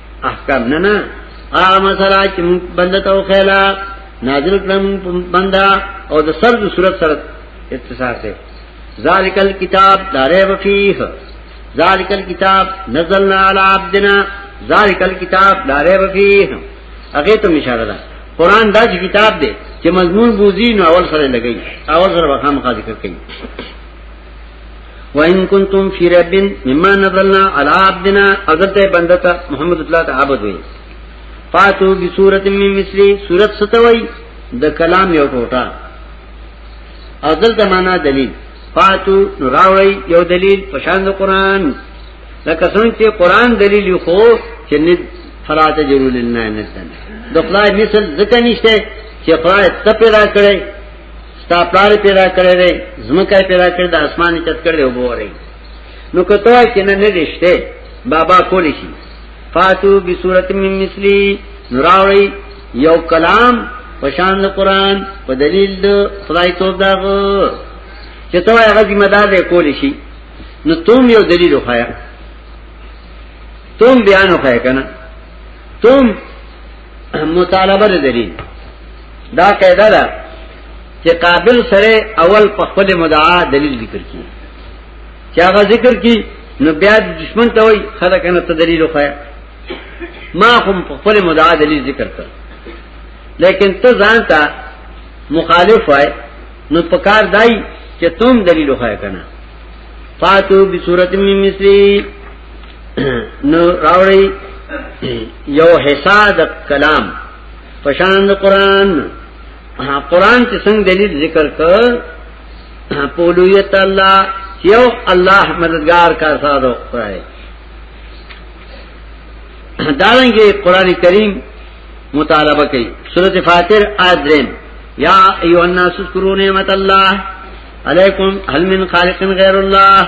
احکام نه نه هغه مسله چې موږ بنده ته وخیلا نازل کړم بندا او د سر د صورت سره اتصال دی ذالک الكتاب داره وفیه ذالک الكتاب نزلنا علی عبدنا ذالک الكتاب داره وفیه هغه ته اشاره ده قران دا چې کتاب دی چې مضمون بوزي نو اول سره لګي اول سره وخام خاص کوي وَإِن كُنتُمْ فِي رَيْبٍ مِّمَّا نَزَّلْنَا عَلَى عَبْدِنَا حضرت بندتا محمد الله ته عبد وي فاتو بسورت من مثلی سورت ستوي د کلام یو ټوټه او دلته معنا دلیل فاتو راوي یو دلیل پشان د قران لکه څنګه چې قران دلیل یو خو چې نه فراته جرول نه نه د خدای مثل ځکه نشته چې خدای ته پیدا کړی ستا پلار پیدا کړی دی زمکه پیدا کړی د اسمان چت کړی او بوري نو کته وای چې نه نشته بابا کولی شي فاتو بصورت من مثلی نوراوی یو کلام پشان د قران په دلیل د خدای توب داغو چې ته هغه ذمہ دار دی کولی شي نو تم یو دلیل وخایا تم بیان وخایا کنه تم مطالبه دلیل دا قاعده ده چې قابل سره اول په خپل مدعا دلیل ذکر کی چې هغه ذکر کی نو بیا دشمن ته وای خلک نه ته دلیل وخایا ما هم په خپل مدعا دلیل ذکر کړ لیکن ته ځان ته مخالف وای نو پکار دای چې تم دلیل وخایا کنه فاتو بصورت من مثلی نو راوړی یو حصہ د کلام پشان د قران قران چې څنګه دلیل ذکر کړ پولویت الله یو الله مددگار کا ساتو خدای دارنګه قران کریم مطالبه کوي سورته فاتر ادرین یا ایو الناس اذکروا نعمت الله علیکم هل من خالق غیر الله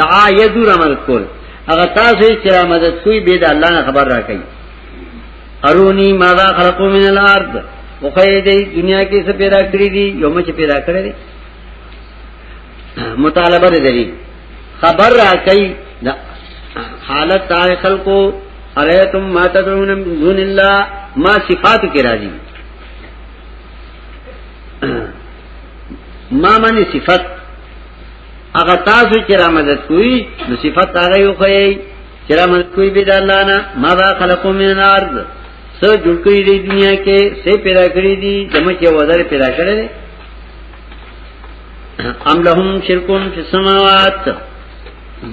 دعا یدو را مدد کول اگر تاسو چې را مدد کوی به د الله نه خبر راکړي ارونی ماذا خلقو من الارض وخی دی دنیا کې څه پیدا کړی دي یو مچ پیدا کړی دي مطالبه دلیل خبر راکړي د حالت تار خلقو اریتم ما تدعون من دون الله ما صفات کې راځي ما معنی صفات هغه تاسو چې را مدد کوي نو صفات هغه یو کوي چې را مدد کوي به د الله نه ما ذا خلقو من الارض سو جوړ کړی دی دنیا کې سه پیدا کړی دی دمه کې وزر پیدا کړی دی ام لهم شرکون فی السماوات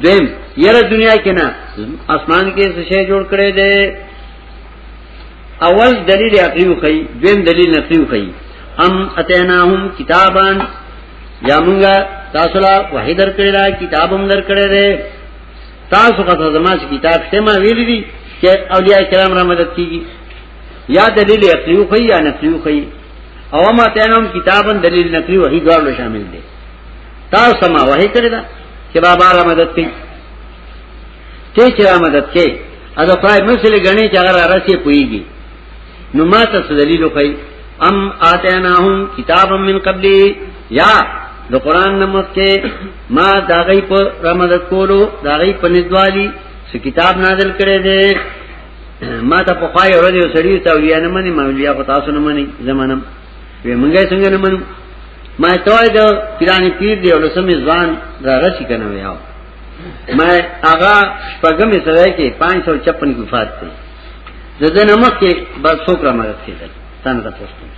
دیم یره دنیا کې نه اسمان کې څه شی جوړ کړی دی اول دلیل عقلی خی دویم دلیل نقلی خی ام اتیناهم کتابان یا مونږه تاسو لا وحی درکړی دا کتاب هم درکړی دی تاسو کته زما چې کتاب شته ما ویل دي چې اولیاء کرام را مدد کیږي یا دلیل عقلی خی یا نقلی خی او ام اتیناهم کتابن دلیل نقلی وحی دواړو شامل دي تاسو ما وحی کړی دا چې بابا را مدد کیږي ته چې را مدد کیږي ادا پرای مسله غنی چې هغه راسي پويږي نو ما ته دلیل کوي ام آتیناهم کتابا من قبلی یا د قران نمک کې ما داغی په رحمت کولو داغی په نزدوالی چې کتاب نازل کړي دي ما ته په خای ورځ یو سړی ته ویا نه مني مولیا په تاسو نه مني زمانم وی مونږه څنګه نه منو ما ته وای دا پیرانی پیر دی ولسمه ځوان را راشي کنه ویاو میں آغا شپگم سرائے کے پانچ سو چپن کی وفات تھی زدہ نمک کے بعد سوکرا مدد کے دل تانا دا پوستوں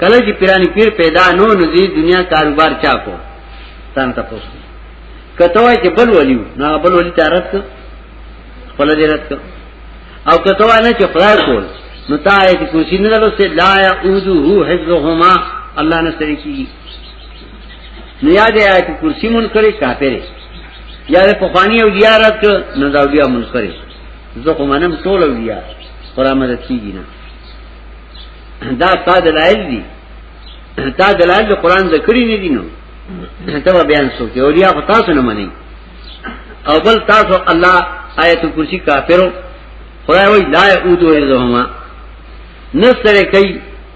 کله چې پیرانی پیر پیدا نو نو دی دنیا کاروبار چا کو تان ته پوښتنه کته وای چې بل ولیو نه بل ولی تارت کو خپل دې رات کو او کته وای نه چې خدای کول نو تا یې کوشش نه لرو چې لا یعوذو حفظهما الله نه سره کیږي نو یاد آیت کرسی منکر کافر یا د پخوانی او دیارت نو دا بیا منکر زه خو منم ټول او دیا پر امدد کیږي نه دا تا دلایل دي تا دلایل د قران ذکرې نه دي نو ته بیان سو کې او دیا خو تاسو نه منئ او بل تاسو الله آیت کرسی کافرو خدای وای لا یعودو ارزهما نستره کوي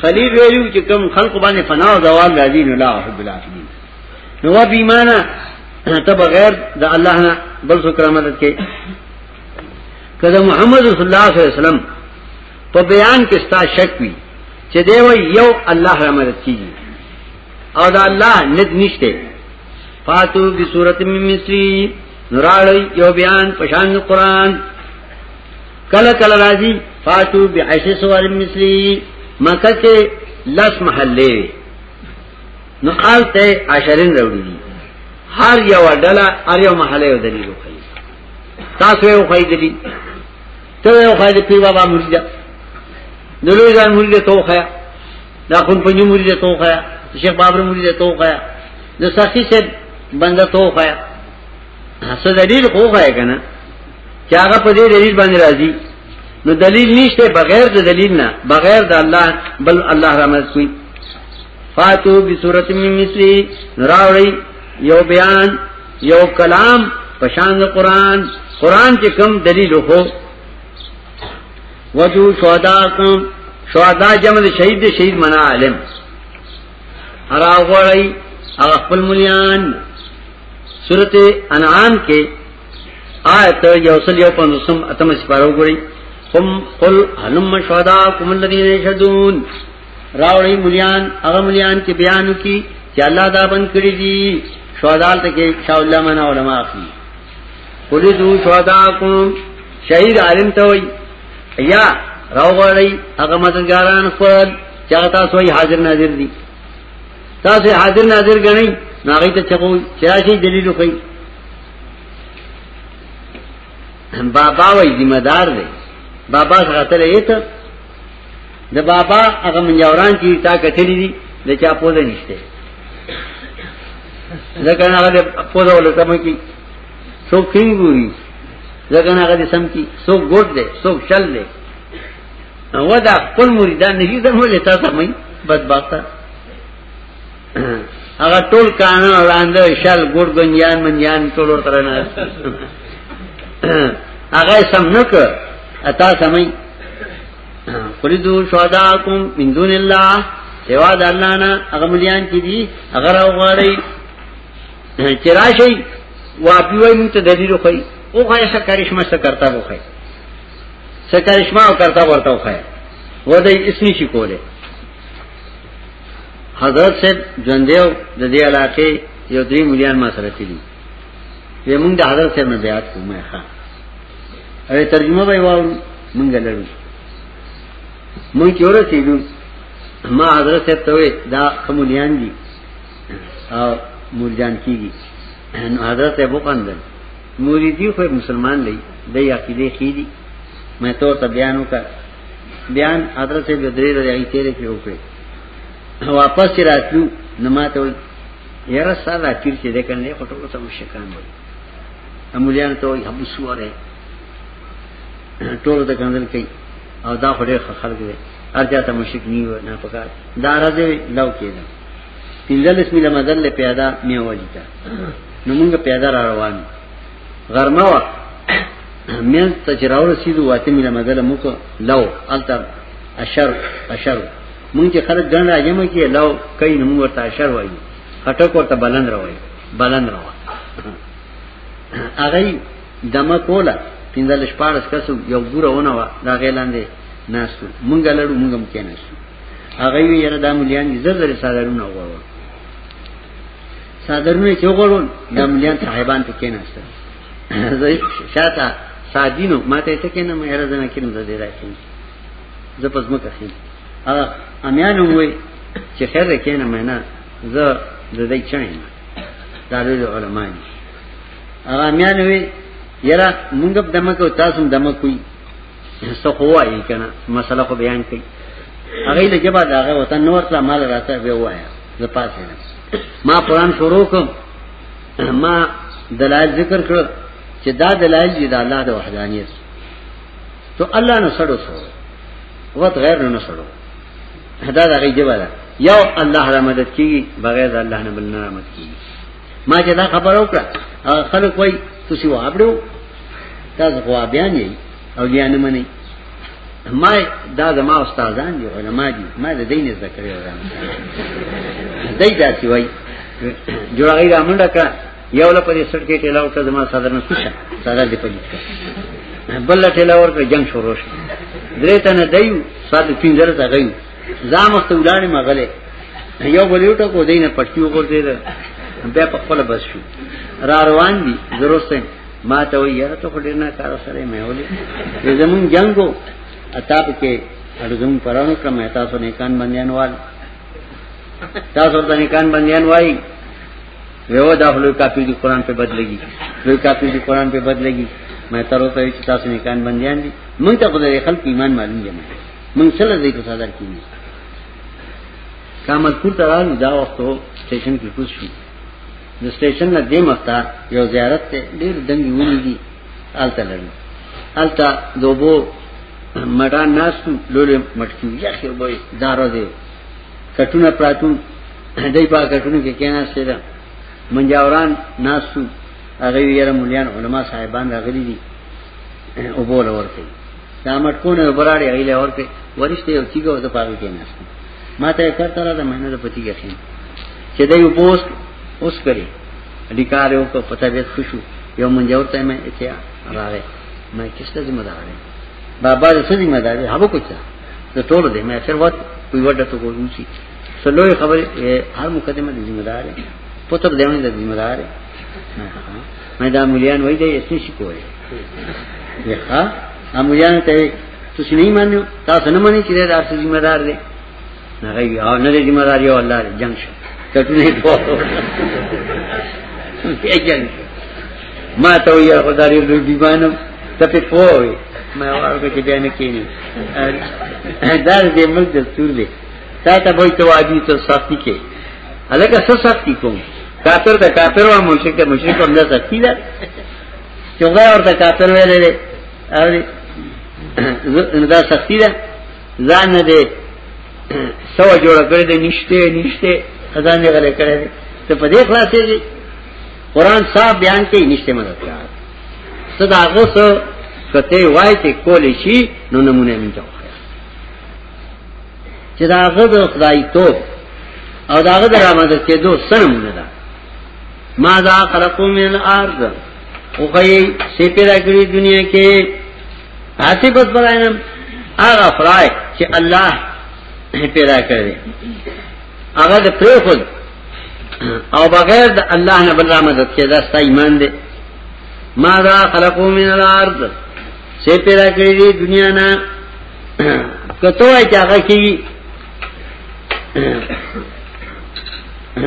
خلیل ویلو چې کوم خلق باندې فنا او زوال راځي نو لا احب الافلین نو و بیمانه ته بغیر د الله نه بل څه کرامت کې کله محمد رسول الله صلی الله علیه وسلم په بیان کې ستا شک وی چې دی وی یو الله رحمت کیږي او دا الله ند نشته فاتو بی صورت من مصری نراړی یو بیان پشان قرآن کله کله راځي فاتو بعشر سوار مثلی مکه کې لس محله نو آلته عشرین راوړي دي هر یو ډله هر یو محله یو دلیل وکړي تاسو یو خای دلی ته یو خای د پیر بابا مرید د لوی ځان مرید ته وخیا د خپل پنځه مرید ته وخیا شیخ بابر مرید ته وخیا د سخی سے بنده ته وخیا څه دلیل خو خای کنه چې هغه په دې دلیل باندې راځي نو دلیل نشته بغیر د دلیل نه بغیر د الله بل الله رحمت کوي فاتو بصورت من مثلی نراوړي یو بیان یو کلام پشان د قران قران کې کم دلیل هو وجو شهدا کوم شهدا جمع شهید شهید منا عالم اراغړی هغه خپل مليان سورته انعام کې آیت یوصل یو پنځم اتم سپارو ګوري قم قل علم شهداکم الذين يشهدون راوړی مليان هغه مليان چې بیان کی چې الله دا بند کړی دي شهدال ته کې شاء الله معنا علماء اخلي قل ذو شهداکم شهید عالم ته وي یا راوړی هغه مددګاران خپل چې تاسو یې حاضر ناظر دي تاسو حاضر ناظر غنئ ناغی ته چغو چراشی دلیل خو بابا وای ذمہ دار دی بابا څنګه تل ایته د بابا هغه منجوران چې تا کتلی دي د چا پوزه نشته ځکه نه هغه پوزه ولته مې کی څوک کینګ ګوري ځکه نه هغه سم کی څوک ګوت دی څوک شل دی ودا خپل مریدان نشي زموږ له تاسو مې بدبخته هغه ټول کانه وړاندې شل ګور بنجان منجان ټول تر نه هغه سم نک اتا سمي قلدو شهداکم من دون الله سوا د الله نه هغه مليان چې دي هغه راوغړی چې راشي واپی وای مونږ ته دلیل خو او خو ایسا کرشمه څه کرتا وو خو څه کرشمه او کرتا ورته خو و دې اسنی شي کوله حضرت صاحب ژوندیو د دې علاقې یو درې مليان ما سره کړی وی مونږ د حضرت صاحب نه بیعت کومه ښه اې ترجمه به وایو مونږ لړو مونږ کیوره تیلو ما حضرت صاحب ته دا خمولیان دي او مرجان کیږي نو حضرت صاحب وقندل مریدی خو مسلمان دی د عقیده خېدی مې تو ته بیان وکړ بیان حضرت ابن درې رضی تیرې کې وکړي واپس راتلو نماته وي یاره ساده کیر چې دکن نه خټو ته مشکان وي امولیان ته وي ابو سواره ټول ته کندل کوي او دا خړې خلک دي ارجا ته مشک نیو نه پکار دا راځي لو کېده پینځل اسمیله مدل پیدا میوه دي نو موږ پیدا را روان غرمه وا من تجراور سیدو واته مله مدل مو کو لو الته اشر اشر مونږ چې خلک ګڼ راځم کې لو کای نو مونږ ورته اشر وایو خټک ورته بلند راوي بلند راوي هغه دمه کوله پینځل شپارس کسو یو ګوره ونه وا دا غیلاندې ناسو مونږ لړو مونږ هم کې ناسو هغه یې یره د مليان زر زر ساده نه وغوړو صادرونه چې وګورون د مليان صاحبان ته کېناسته زه شاته سادینو ماته ته کېنم مې راځم کې نه زده راځم زه پس مکه خیم ا امیان وې چې خیر کېنم مې نه زه د دې چایم دا د علماء دي ا امیان وې یرا مونږ دمه کو تاسو دمه کوي څه کوی کنه مسله خو بیان کړي هغه له جبا داغه وطن نور څه مال راته به وایا زه پاسه نه ما قران شروع کوم ما دلایل ذکر کړ چې دا دلایل دي د الله د وحدانیت تو الله نه سړو سو وت غیر نه سړو دا دغه جبا ده یو الله رحمت کیږي بغیر الله نه بل نه رحمت کیږي ما چې دا خبر وکړه خلک وای تاسو وابړو تاسو خو بیان یې او بیان منئ ما دا زما استادان دي علما دي ما د دین زده کړی ورم دای دا سی وای جوړای را منډه کړه یو له پرې سټ کې ټیلا وکړه زما صدر نه سوشه صدر دې پلیټ کړ بل ټیلا ورکړه جنگ شروع شو درې تنه دایو سات پینځل تا غيو ځام استولانی مغله یو بلیوټه کو دینه پټکی وګورته ده بیا په خپل بس شو را روان دي ضرورت ما ته وی یاره ته ډیر نه کار سره مې ولې زمون جنگو اتا په کې ارزم پرانو کړم تاسو نه کان بندیان وال تاسو ته نه کان بندیان وای یو دا خپل کاپی دی قران په بدلږي لوی کاپی دی قران په بدلږي مې تر اوسه چې تاسو نه کان بندیان دي مونږ ته خدای خلک ایمان معلوم دي من سره دې کو صدر کې نه کامل پور ته راځي دا وخت سټیشن کې کوز شو د سټیشن نه دې مخته یو زیارت ته ډېر دنګي ونی دي آلته لړل آلته دوبو مډا ناس لولې مټکی یا خیر وای دارو دې کټونه پراتون دای په کټونه کې کېنا سره منجاوران ناس هغه یې مليان علما صاحبان راغلي دي او بوله ورته دا مټکونه براړي ایله ورته ورشته یو کیګو د پاګه کې نشته ما ته کړ تر دا مهنه د پتی کې چې دا یو پوسټ اوس کړی لیکار یو په پتا به خوشو یو مونږ ورته مې اتیا راغې مې کیسه ذمہ دار دی بابا دې ذمہ دار دی هغه کوڅه ته ټول دې مې اخر وخت کوئی وډه ته کوی شي سلوې خبره هر مقدمه دې ذمہ دار دی پتر دیونه دې ذمہ دار دی مې دا مليان وای دی اسنه شي کوی یخا امو یان ته تاسو نه مانو تاسو نه مانی چې دا څه ذمہ دار دی نه غي او نه ذمہ دار یو الله جنگ شو کټو نه دوه یې جنگ ما ته یو خدای دې بیمانه ته په پوي ما ورکه چې بیان کینی دا دې ملک د تور دی تا ته وای ته وادي ته سختي کې هلکه څه سختي کوم کافر ته کافر او مشرک ته مشرک هم نه سختي ده چې غیر ورته کافر ویل دي او دا سختی ده ځان نه دی سو جوړ کړی دی نشته نشته ځان یې غلې کړی دی ته په دې خلاصې دي قران صاحب بیان کوي نشته مددگار صدا غوسه کته وای چې کول شي نو نمونه مې جوړ چې دا غد خدای تو او دا غد رحمت کې دو سره مونږ ده ماذا خلقو من الارض او غي سي پیدا کړی دنیا کې حسبت براینم هغه فرای چې الله پیدا کړی هغه د پرې خود او بغیر د الله نه بل رحمت کې دا ستای ایمان دی ماذا خلقو من الارض سي پیدا کړی دنیا نه کته وای چې هغه کې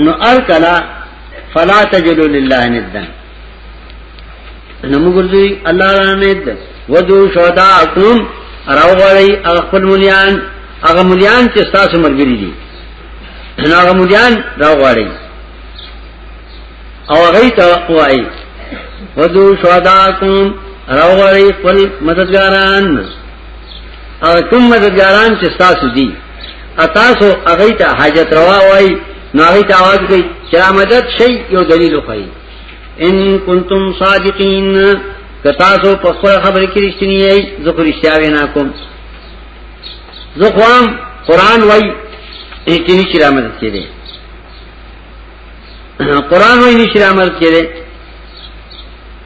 نو ار کلا فلا تجلو لله ندا نو مګرځي الله را ند ودو شهدا کوم راو غړي خپل مليان هغه مليان چې تاسو مرګري دي نو هغه مليان راو غړي او هغه ته وایي ودو شهدا کوم راو غړي خپل مددګاران کوم مددګاران چې تاسو دي تاسو هغه ته حاجت روا وای نو هغه ته आवाज کوي چې مدد شي یو دلیل وکړي ان کنتم صادقین کتاسو په خپل خبره کې رښتینی یې زه خو رښتیا وینا کوم زه قرآن قرآن وای چې نشي را مدد کېږي قرآن وای نشي را مدد کېږي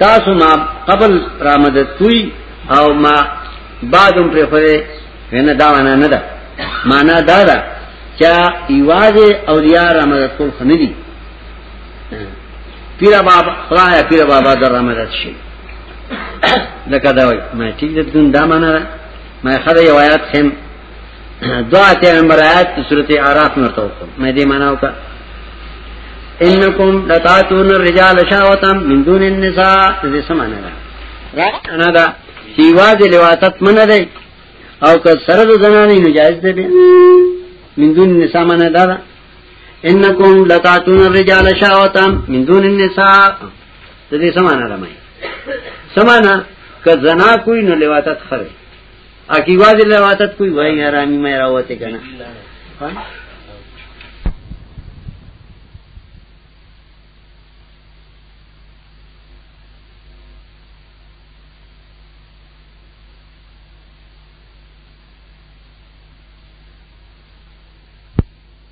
تاسو ما قبل را مدد کوي او ما بعدم پر خوره ونه دا معنا نه ده معنا دا ده چې ایواز اولیاء را مدد کول خنه دي پیر بابا خدای پیر بابا در را مدد شي لکه دا وای ما ټیک ده دا معنا ده ما خدای یو آیات خیم دعا ته نمبر آیات سورته اعراف مرته وکم مې دې معنا وکړه انکم لتاتون الرجال شاوتا من دون النساء دې سمانه را انا دا سیوا دې لواتت من ده او که سره د زنانې نه جایز ده من دون النساء من ده دا انکم لتاتون الرجال شاوتا من دون النساء دې سمانه را مې سمانه که زنا کوئی نو لواتت خره اکی واځي لواتت کوئی وای حرامي مې راوته کنه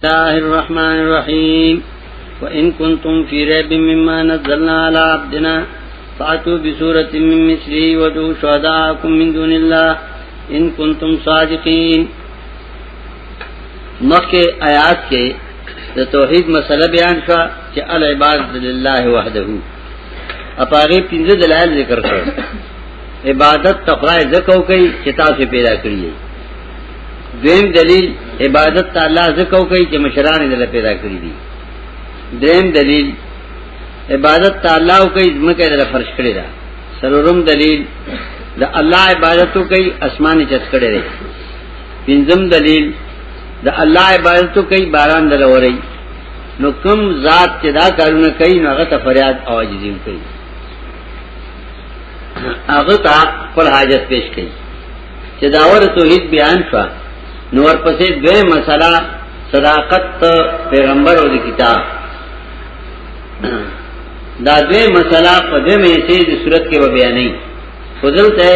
الله الرحمن الرحيم وإن كنتم في ريب مما نزلنا على عبدنا فأتوا بسورة من مثله ودعوا شهداءكم من دون الله إن كنتم صادقين مخي آيات کې د توحید مسله بیان شو چې العباد لله وحده اپاغه پنځه دلایل ذکر کړ عبادت تقوا ذکر کوي چې تاسو پیدا کړی دویم دلیل عبادت ته الله زکو کوي چې مشران یې دل پیدا کړی دي دریم دلیل عبادت ته الله کوي ځمکه دل فرش کړی ده سرورم دلیل د الله عبادت کوي اسمان چت کړی دی پنځم دلیل د الله عبادت کوي باران دل وري نو کوم ذات چې دا کارونه کوي نو هغه ته فریاد او عاجزي کوي هغه ته پر حاجت پیش کوي چې داور توحید بیان شو نو ورپسې دوه مسله صداقت پیغمبر او دی کتاب دا دوه مسله په دې مې سي د صورت کې و بیانې فضل ته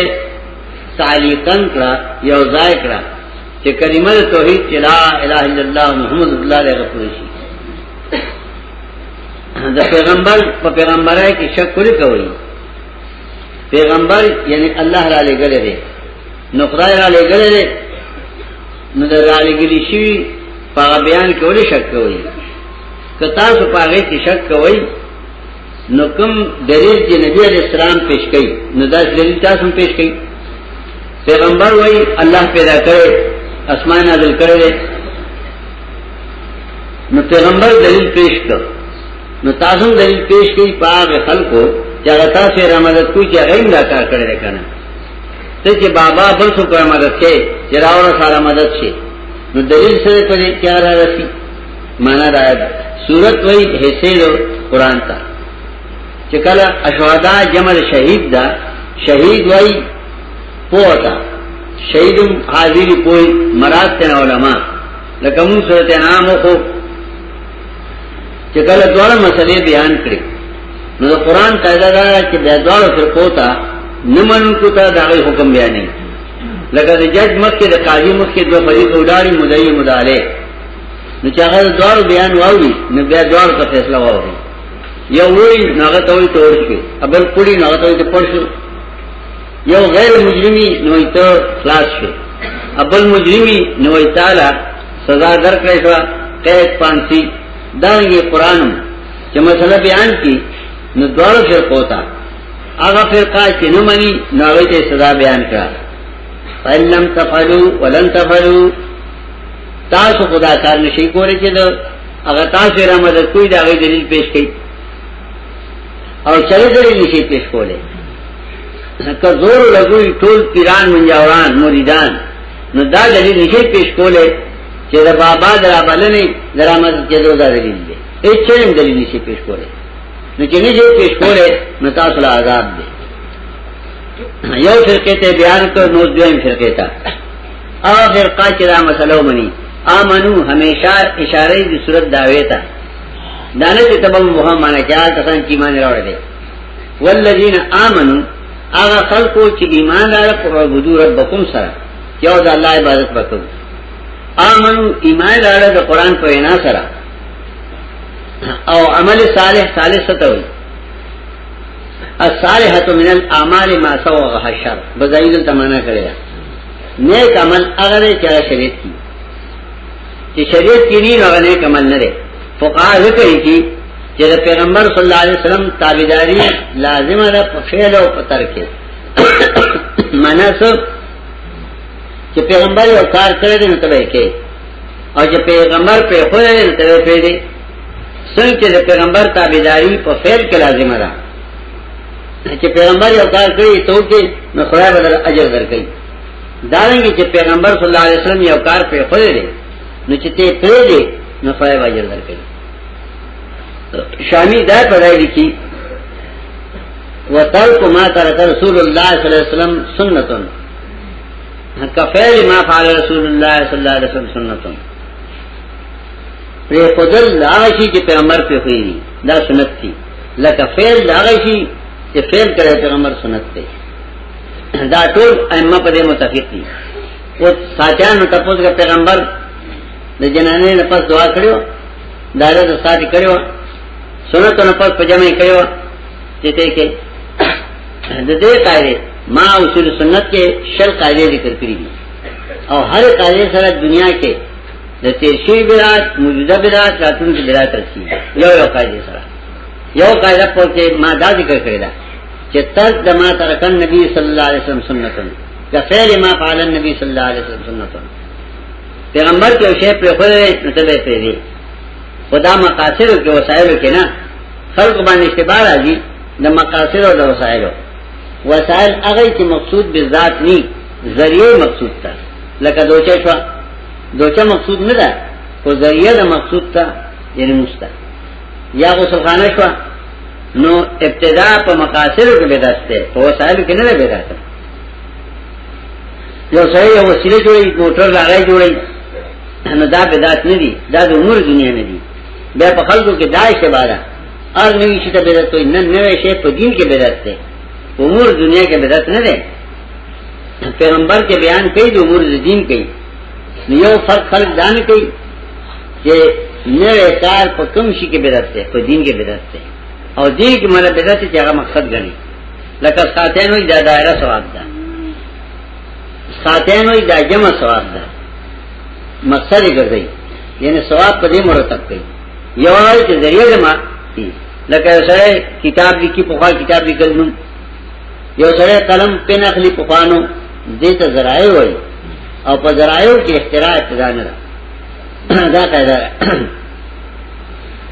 تعلیقن کړه یو ځای کړه چې کلمه توحید چې لا اله الا الله محمد رسول الله علیه وسلم دا پیغمبر په پیغمبرای کې شک کوي پیغمبر یعنی الله را لګل دی نو خدای را لګل دی نو دا را لګل شي په بیان کې ولې شک کوي که تاسو په هغه کې شک کوي نو کوم دلیل چې نبی علیہ السلام پیش کړي نو دا دلیل تاسو پیش کړي پیغمبر وای الله پیدا کړي اسمان نازل کړي نو پیغمبر دلیل پیش کړ نو تاسو دلیل پیش کړئ په هغه خلکو چې هغه تاسو را مدد کوي چې هغه دا کار کړی دی کنه ته چې بابا بل څه کوي مدد کوي چې راوړ سره مدد شي نو دلیل سره په دې کې راځي معنا دا ده صورت وای حصے له قران ته چې کله اشهدا جمل شهید دا شهید وای پوتا شهیدم حاضر کوئی مراد ته علماء لکه موږ سره ته نام خو چې کله دواړه مسلې بیان کړې نو د قران قاعده دا چې د دواړو فرقو ته نمن کو ته دا غي حکم بیانې لکه د جج مکه د قاضي مکه دوه فريق وډاري مدعي مداله نو چې هغه دواړو بیان واوري نو بیا دواړو ته فیصله واوري یو وی ناغه ته وی تور شي ابل کړي ناغه ته ته پړ شو یو غیر مجرمي نو ته خلاص شو ابل مجرمي نو تعالی سزا درکړې شو قید پانسی دارنګه قران چې مسله بیان کی نو دوړو فرقو ته هغه فرقه چې نه مني نو هغه ته سزا بیان کړه فلم تفعلوا ولن تفعلوا تاسو خدا کار نشي کولای چې دا هغه تاسو را مدد کوی دا غي دلیل پیش کړي او چلے دلیل نشي پیش کولای که زور لګوي ټول پیران منجاوران مریدان نو دا دلیل نشي پیش کولای چې دا بابا درا بلنې درا مز کې دوه دلیل دی هیڅ چرم دلیل نشي پیش کوله نو چې نشي پیش کوله نو تاسو له عذاب دی یو فرقه ته بیان کړ نو دویم فرقه ته او فرقه چې دا مسله ومني امنو همیشه اشاره دي صورت داوي ته دانه چې تبم وه معنی کیا تاسو کی مان راوړل دي والذین آمنو هغه خلکو چې ایمان لري پر عبادت ربکم سره یو د الله عبادت وکړو امن ایمان راړه د قران په وینا سره او عمل صالح صالح ستو الصالحات من الاعمال ما سوى غشر بزایل تمنا کړی نیک عمل هغه چې شریعت کی چې شریعت کې نه هغه نیک عمل نه دی فقها ذکر کی چې پیغمبر صلی الله علیه وسلم تابعداري لازمه ده په فعل او په ترک مناسب چې پیغمبر یو کار کړی دی نو ته یې کې او چې پیغمبر په خپل نه ته یې پیډي څنګه چې پیغمبر تابعداري په فعل کې لازمه ده چې پیغمبر یو کار کړی ته کې نو خدای بدل اجر درکړي دا رنګه چې پیغمبر صلی الله علیه وسلم یو کار په خپل دی نو چې ته پیډي نو خدای اجر درکړي شامی دا پڑھائی لکھی وترک ما ترک رسول الله صلی الله علیه وسلم سنتن کفیل ما فعل رسول الله صلی الله علیه وسلم سنتن پرې خدل هغه شي چې پیغمبر په خوېني دا سنت دي لکه فعل هغه شي چې فعل کړی پیغمبر سنت دی دا ټول ائمه په دې متفق دي او ساتيانو تاسو کې پیغمبر د جنانې نه پس دعا کړو دا له ساتي کړو سنتو نه پس پجامې کړو چې ته کې د دې قاعده ما اصول سنت کې شل قاعده ذکر کړې دي او هر قاعده سره دنیا کې د تیر شوی برات موجوده برات راتلونکي برات رسی یو یو قاعده سره یو قاعده په کې ما دا ذکر کړی دا چې ترک د ما ترکن نبی صلی الله علیه وسلم سنتن یا فعل ما فعل النبي صلی الله علیه وسلم سنتن پیغمبر کې شی پر خو نه ته به پیری خدا مقاصد او وسایل کې نه خلق باندې اشتباه راځي د مقاصد او د وسایل وسایل هغه چې مقصود به ذات ني ذریعہ مقصود تا لکه دوچه شو دوچه مقصود نه ده خو ذریعہ د مقصود تا یعنی مستا یا غسل خانه شو نو ابتدا په مقاصد کې بدعت ده په وسایل کې نه بدعت ده یو سره یو وسیله جوړي موټر لارای جوړي نو دا بدعت نه دي دا د عمر دنیا نه دي بیا په خلکو کې دا اشتباه ده ار نوی شي ته بدعت وي نن نوې شي په دین کې بدعت ده امور دنیا کې بدعت نه ده پیغمبر کې بیان کوي د امور دین کوي یو فرق خلق دان کوي چې نوې کار په کوم شي کې بدعت ده په دین کې بدعت ده او دې کې مله بدعت چې هغه مقصد غني لکه ساتین وي دا دایره ثواب ده ساتین وي دا جمع ثواب ده مقصد یې ګرځي یعنی ثواب په دې مرتب کوي یو وایي چې ذریعہ ما لکه سره کتاب لیکي په خپل کتاب لیکل نو یو سره قلم پن اخلي په خوانو دې ته ذرایع وایي او په ذرایعو کې اختراع ابتدا نه ده دا قاعده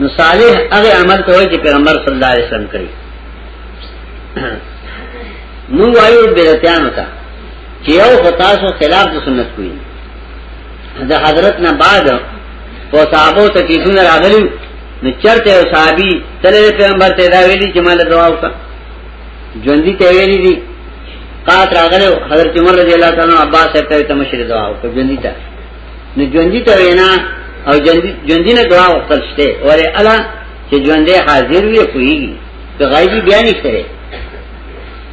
نو صالح هغه عمل ته وایي چې پیغمبر صلی الله علیه وسلم کوي نو وایو بدعتانو ته چې یو غتاسو خلاف د سنت کوي د حضرت نه بعد او صحابو ته کیسونه راغلي نو چرته او صحابي تل پیغمبر ته دا ویلي چې مال دعا وکړه ژوندۍ ته ویلي دي قات راغله حضرت عمر رضی الله تعالی عنہ عباس ته ته مشر دعا وکړه ژوندۍ ته نو ژوندۍ ته وینا او ژوندۍ نه دعا وکړل شته وره الا چې ژوندې حاضر وي کوي که غایبی بیان نشته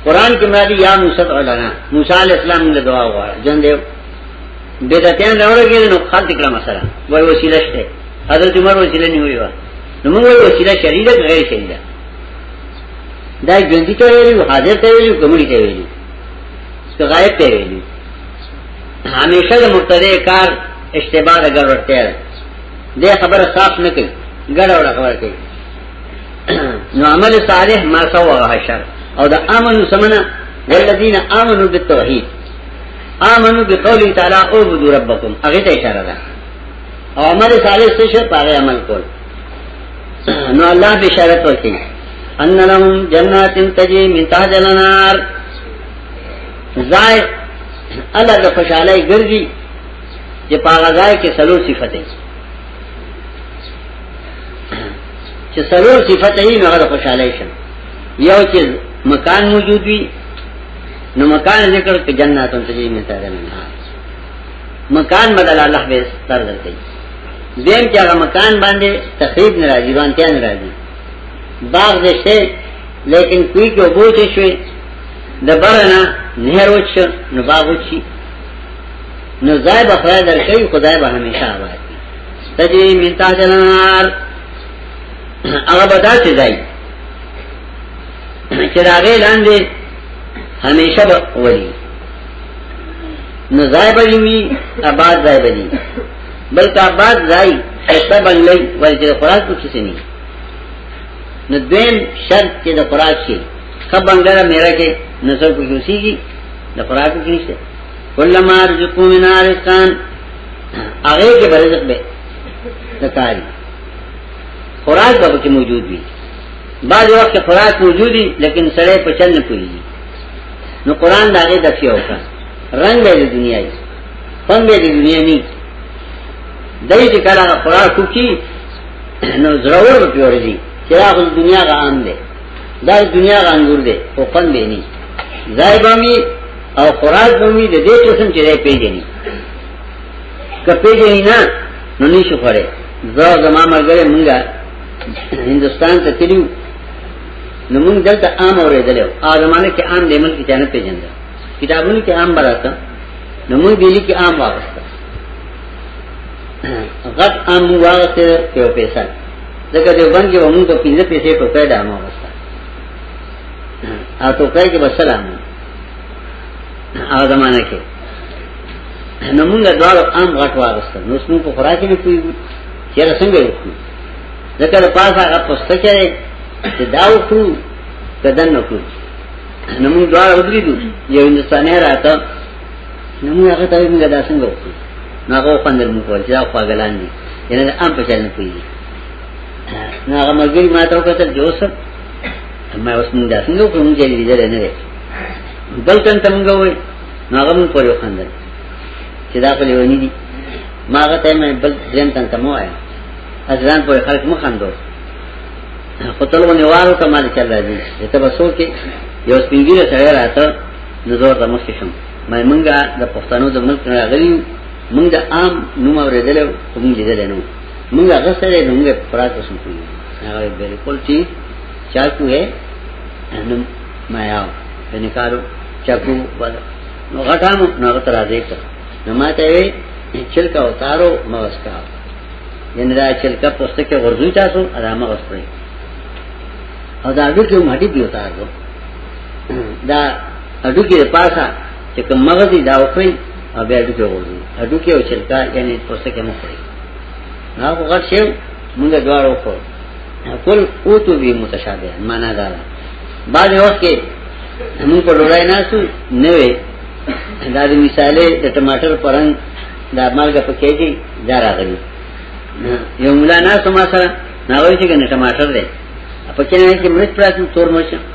قران کې مالي یا موسی علنا موسی علی السلام له دعا وغواړه جون دی بدعتيان راوړل نو خلک کړه مثلا وای وسیله شته حضرت عمر وسیله نیولې و نو موږ وسیله شریعت غیر شریعت دا ژوندۍ ته ویلو حاضر ته ویلو کومړي ته ویلو څه غایب ته ویلو همیشه د مبتدی کار اشتباه ګرځته ده خبره صاف نه کوي ګډوډه خبره کوي نو عمل صالح ما سوا حشر او دا امن سمنا والذین آمنوا بالتوحید آمنوا بقول تعالی اعبدوا ربکم هغه ته اشاره ده او عمل صالح څه شی پاره عمل کول نو الله بشارت ورکړي ان لهم جنات تجري من تحتها الانهار زای الله د خوشحالي ګرځي چې پاغه ځای کې سلو صفته چې څلور صفات یې نو هغه خوشاله شي یو چې مکان موجود وي نو مکان ذکر کې جنت هم تجربه متا ده مکان بدل الله به ستر درته دیم چې هغه مکان باندې تخریب نه راځي باندې تیان راځي باغ دې شي لیکن کوئی کې وبو چې شوي د برنا نهر وچ نو باغ وچی نو ځای به خدای درکوي خدای به همیشه آباد تجری من تحت الانهار هغه به داسې ځای چې د هغې لاندې همیشه به ولي نو ځای به وي آباد ځای به وي بلکې آباد ځای ښایسته بنګلۍ ولې چې د خوراک پکې څه نه وي نو دویم شرط چې د خوراک شي ښه بنګله میرا کې نسل پکې اوسېږي د خوراک پکې نشته کلما رزقو من عارستان هغه کې برزق به تکاری خوراک به کې موجود وي بعض وخت خوراک موجودي لیکن سړی په چل نه کوي نو قران دا غي دفي وکړه رنگ به د دنیا یې فن به د دنیا نه دای چې کله خوراک کوي نو ضرور به پیورځي چې هغه دنیا غام ده دا دنیا غانګور دی او قن دی نه ځای باندې او خوراک باندې د دې قسم چې دی پیژني کپې دی نه نو نشو خره زه زما مرګره مونږه هندستان ته تلو نو مونږ دلته عام اورېدل او ازمانه کې عام دیمن کې جنت پیژند کتابونو کې عام براته نو مونږ دلی کې عام واغسته غټ عام واغسته په پیسې ځکه دې باندې و موږ په پینځه پیسې په پیدا مو وستا او تو کوي کې بسلام او زمانه کې نو موږ دواړو عام غټ واغستل نو څنګه په خوراک نه کوي چې څنګه یو کوي ځکه له پاسه هغه پسته چره چې دا وکړو کدن نکړو نو موږ دواړو ودرېدو یو انسان راته نو موږ هغه ته موږ دا څنګه وکړو نو هغه پندل موږ ورته دا خواګلان دي یعنی ام په چل نه کوي نو هغه مګری ما ته وکړل جو سر ما اوس موږ دا څنګه وکړو موږ یې لیدل نه دی بل تن ته موږ وای نو هغه موږ پورې وخندل چې دا په لیونی دي ما هغه ته مې بل ځین تن ته مو وای ازران پورې خلک مخ خندو خو تلو نیوارو کمال چل راځي ته بسو کې یو سپینګیره سره راته نظر د مخکې شم مې مونږه د پښتنو د ملک نه غلیو مونږ د عام نوم اورېدل او مونږ لیدل نو مونږ هغه سره نو مونږ پرات وسو کوي هغه بالکل چې چا کو ہے نو ما یاو د نکالو چاکو ولا نو غټامو نو هغه تر دې ته نو ما ته وی چلکا اوتارو موسکا یعنی دا چلکا پوسټه کې ورځوي تاسو علامه وسپړي او دا دې کوم هډي بيوتارو دا اډو کې پاسا چې کوم مغزي دا وکړي او بیا اډو کې وګوري اډو کې او چلتا یعنی پوسټ کې مو کړی نه هغه شی موږ دوار وکړو کل او تو به متشابه معنا دا ده بعد وخت کې موږ په ډوړای نه سو نه وي دا د مثالې د ټماټر پرنګ دا مالګه پکې دي دا راغلي یو مولا نه سم سره ناوي چې کنه ټماټر دی په کې نه کې مرچ پراتم تور مرچ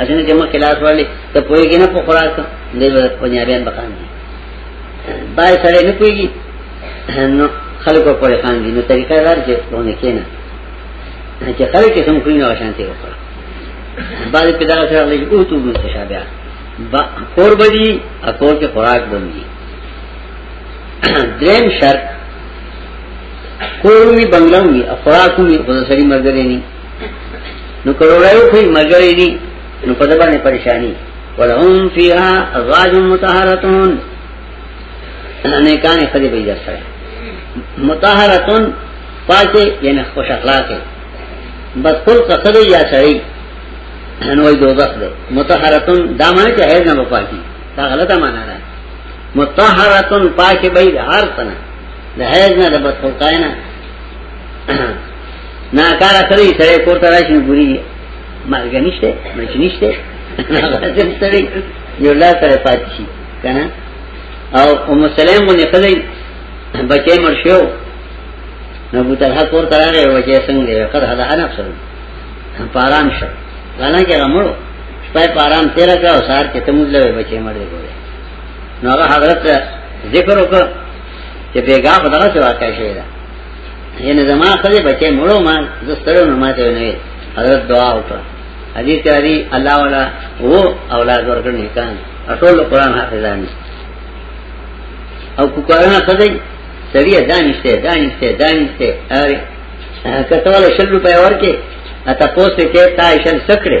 اسنه چې مخ کلاس ورلې ته پويږي نه په خوراک دې پنجابیان بخان دي بای سره نه پويږي نو خلکو پر خان دي نو طریقه دار چې ونه کېنه چې خلک یې سم کړی نو شانتي وکړه بعد په دغه سره لږ او تو ګوت شابه با کور بدی اکور کې خوراک بندي دریم شرط کور می بنگلوی خوراک می خود سری مرګ لري نو کروڑای خو ملګری دي نو په دبا نه پریشانی ولهم فیها ازواج مطهرتون نه کان خدای به در سره مطهرتون پاکه یعنی خوش اخلاقه بس خپل قصد یا سړی نو وای دوزخ ده مطهرتون دا معنی چې هیڅ نه پاکي دا غلطه معنی ده مطهرتون پاکه به هر څنګه ده هیڅ نه ده بس خلقاینا نا کار سره یې سره کور ته راشي پوری مرګ نشته مرګ نشته غزل سره یو لا سره پات شي کنه او ام سلیم باندې خدای بچې مر شو نو بو طلحه کور ته راغی بچې څنګه دی قد هدا انا افسر پارام شو غلا کې غمړو شپه پارام تیر کا او سار کې تموز لوي بچې مړ دی ګوره نو هغه حضرت ذکر وکړ چې بیګا خدای سره واقع شوی دی یعنی زما خدای بچې مړو ما زستړو نه ماته نه حضرت دعا وکړه حدیث دی الله والا وو اولاد ورکړنه کان اټول قران حافظان او کوکارنا خدای سړی دانشته دانشته دانشته اره کته ولا شل روپیا ورکه اته پوسټ کې تا شل سکړه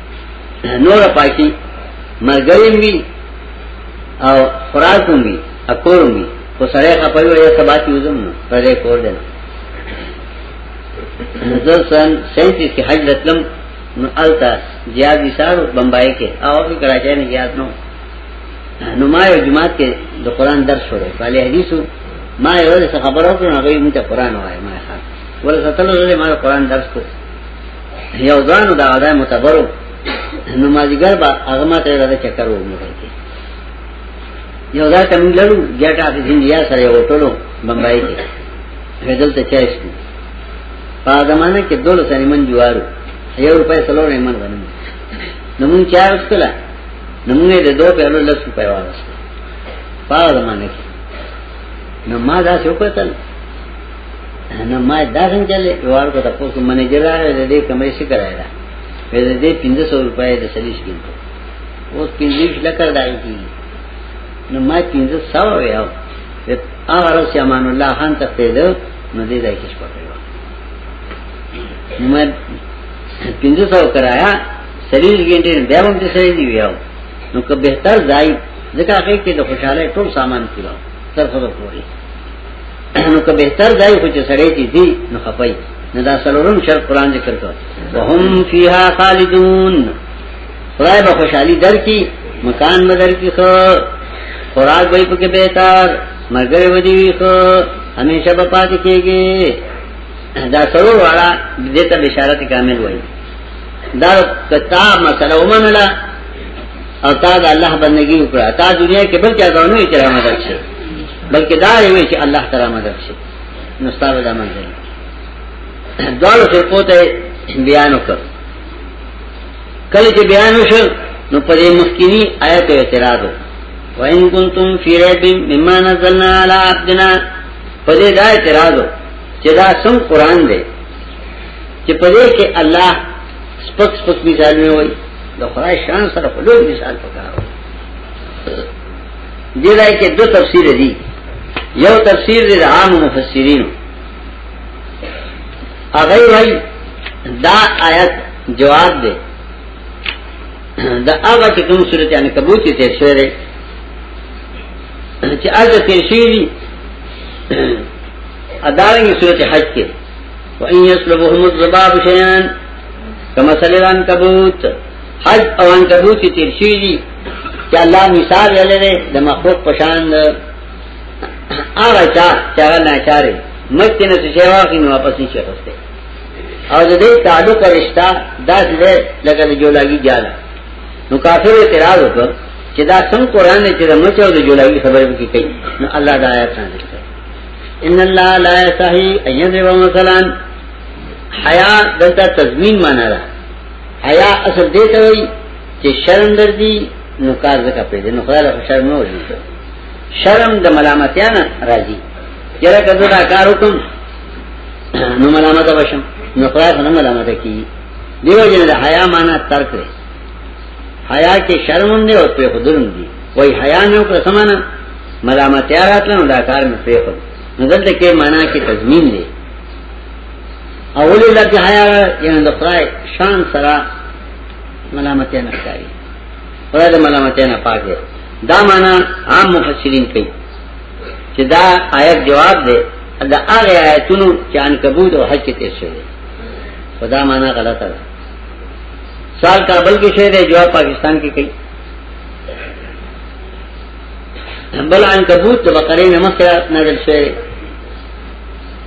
نور پاکی مرګریم وی او خراکم وی اکورم وی خو سړی خپل وی سبا کیوزم نو پرې کور دی نظر سن 37 کې حج لتلم نو التا زیاد وسار بمبای کې او په کراچۍ نه زیاد نو نو ما یو جماعت کې د قران درس شروع کړل حدیثو ما یو څه خبرو کړو هغه موږ ته قران وایي ما ښه ولې ستل ولې ما قران درس کو یو ځان دا غدا متبرو نو ما دیګر با هغه ما ته راځي چکر و موټر کې یو ځای ته موږ لړو ګټ اپ انډیا سره یو ټولو بمبای کې هدل ته چای شو په زمانه کې دوله سره من جوارو یو روپے سلو نه من غنم نو موږ چای وکړه نو موږ دې دوه په لور لس روپے واغسته په زمانه کې نو ما دا څه وکړل نه ما دا څنګه چلے وار کو تاسو کو منیجر راغی د دې کمرې څخه راځي دا وې د دې 1500 روپۍ د سلیش کې او 15 لکه راځي کی نو ما 1500 ویاو هغه رس امان الله خان ته پیدا نو دې ځای کې شپه کړو نو ما 1500 کرایا سلیش ګنټې بیا هم دې سړي دی ویاو نو که به تر ځای ځکه هغه کې د خوشاله ټول سامان کړو تر څو پورې نو که بهتر ځای خو چې سړی چې دی نو خپای نه دا سلورم شر قران ذکر کړ وهم فیها خالدون خدای به خوشحالي درکې مکان به درکې خو خوراک به پکې بهتر مرګ به دی خو همیشه به پاتې کېږي دا سرور والا دې ته بشارت کامل وایي دا کتاب مسله ومنله او تا د الله بندگی وکړه تا دنیا کې بل چا غوڼه یې چرامه درشه بلکې دا یې چې الله تعالی مدد شي نو ستاسو د منځل دوالو فرقو ته بیان وکړ کله چې بیان وشو نو په دې مخکینی آیت اعتراض وکړ وَإِن كُنتُمْ فِي رَيْبٍ مِّمَّا نَزَّلْنَا عَلَىٰ عَبْدِنَا په دې دا اعتراض چې دا سم قران دی چې په دې کې الله سپک سپک مثال مې وای د خدای شان سره په لوی مثال پکاره دې راي کې دو تفسیر دي یو تفسیر د عام مفسرین هغه وای دا آیت جواب دی دا هغه چې کوم سورته ان کبوت ته شوره چې اځه تیر شي دي ادارنګ سورته حج کې وان يسلبهم الذباب شيئا كما سلبان کبوت حج او ان کبوت تیر شي دي چې الله مثال یې لري د مخلوق پشان هغه چا چې هغه ناچاره مکه نه شي واخی نو واپس نشي راستي او د دې تعلق او رشتہ دا دې لکه د جولاګي جاله نو کافر اعتراض وکړ چې دا څنګه قران چې د مچو د جولاګي خبره کوي نو الله دا آیات نازل ان الله لا یتحی ایذ و مثلا حیا دلته تضمین معنا ده حیا اصل دې ته وایي چې شرم درځي نو کار زکه پیدا نو خدای له شرم نه وځي شرم د ملامتیا نه راځي یره کزه دا کار وکم نو ملامت وشم نو خدای نه ملامت کی دیو جن د حیا معنا ترک دی حیا کې شرم هم دی او په خودرم دی وای حیا نه کړ سمانه ملامتیا راتله نو دا کار مې پریخل نو دلته کې معنا کې تضمین دی اول لکه حیا یعنی د خدای شان سره ملامتیا نه کوي خدای د ملامتیا نه پاک دی دا معنا عام مفسرین کوي چې دا آیت جواب دی دا هغه آیتونو چې ان کبوت او حج کې تیر شوی خدا معنا غلطه ده سال کابل کې شهر جواب پاکستان کې کوي بل عنکبوت د بقره نه مخه نازل شوی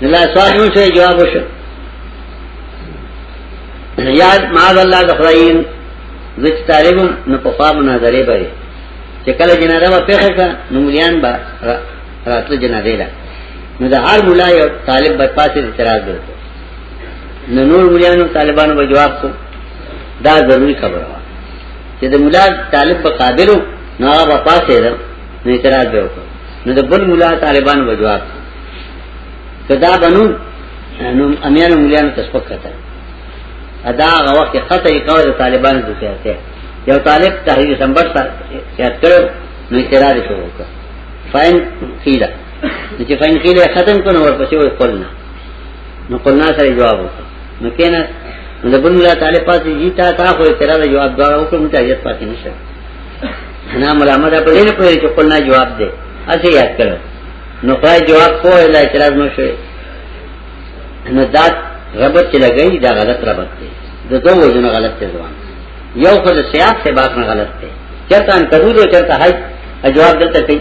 الله سوال نو شوی جواب وشو یاد معاذ الله د خداین وچ طالب نو په فارم نظرې بری چې کله جنازه په پیخه کا نو مليان با راتله جنازه لا نو د هر مولا یو طالب په پاتې اعتراض وکړ نو نور مليانو طالبانو به جواب کو دا ضروری خبره چې د مولا طالب په قابلو نو هغه پاسه ده نو اعتراض به وکړ نو د بل مولا طالبان به جواب کدا بنو نو امیان مولیان تسبق کته ادا هغه وخت خطه یې کول طالبان د سیاست یو طالب تحریر سمبر سره یاد کړو نو اعتراض شروع وکړ فاین قیل چې فاین قیل ختم کړو ورپسې وې قلنا نو قلنا سره جواب وکړه نو کینه نو بن الله تعالی پاتې جی تا تا خو تیرا دا جواب دا وکړ مته یاد پاتې نشه انا ملامت په دې نه پوهې چې قلنا جواب دې اسی یاد کړو نو پای جواب کوه لا اعتراض نو شوی نو دا ربط چې لګی دا غلط ربط دی د دوه وجنه غلط دی ځوان یو خو د سیاق سے بات نه غلط دی چرته ان کړو چرته حج جواب دلته کوي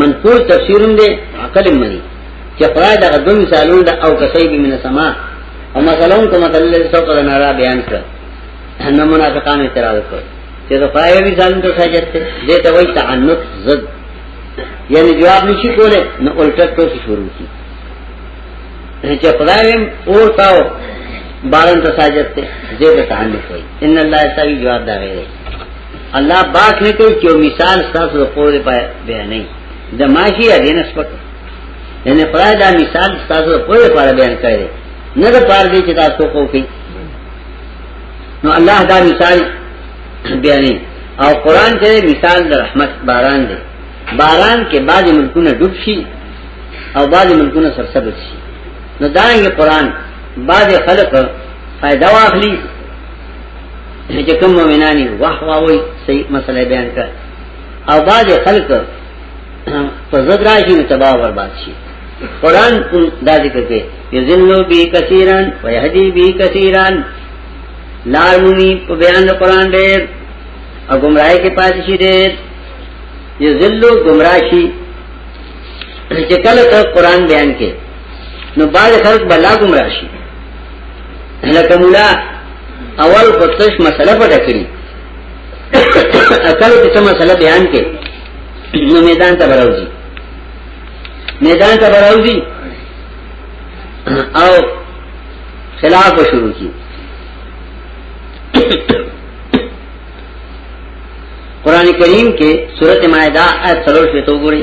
منقول تفسیر هم دی عقل هم مني چې خدای دغه دوه مثالونه د او کسي به من سما او مثلاون کومه دلیل څو کړه نارا بیان کړ نو منافقان اعتراض کړ چې دا پای وی ځان ته ساجت ته دې ته وایي تعنت زد یعنی جواب نشي کوله نو الټه تو شروع کی چې خدای هم اور تاو بارن ته ساجت ته دې ته تعنت وایي ان الله تعالی جواب دا غوړي الله باک نه کوي چې مثال تاسو په قول په بیان نه د ماشي اذن سپک یعنی خدای دا مثال تاسو په قول په بیان کړی نه د پاره دي چې تاسو کوی نو الله دا مثال بیانې او قران کې مثال د رحمت باران دی باران کې بعض ملکونه ډوب شي او بعض ملکونه سرسبز شي نو دا یې قران بعض خلق فائدہ واخلي چې کوم مؤمنانی واه واه وي صحیح مسله بیان کړ او باج خلق په زړه راځي نو تباہ برباد شي قران دا ذکر کوي یذلوا بی کثیرن و یهدی بی کثیرن لار مونی په بیان د قران ډېر او گمراهی کې پاتې شي ډېر یذلوا گمراشي چې کله ته قران بیان کې نو باج خلق بلا گمراشي لکه مولا اول په تش مسله پټه کړی اکل ته مسله بیان کړي نو میدان ته براوځي میدان ته براوځي او خلاف شروع کی قرآن کریم کے صورت معاہدہ اے سلوش میں تو گوری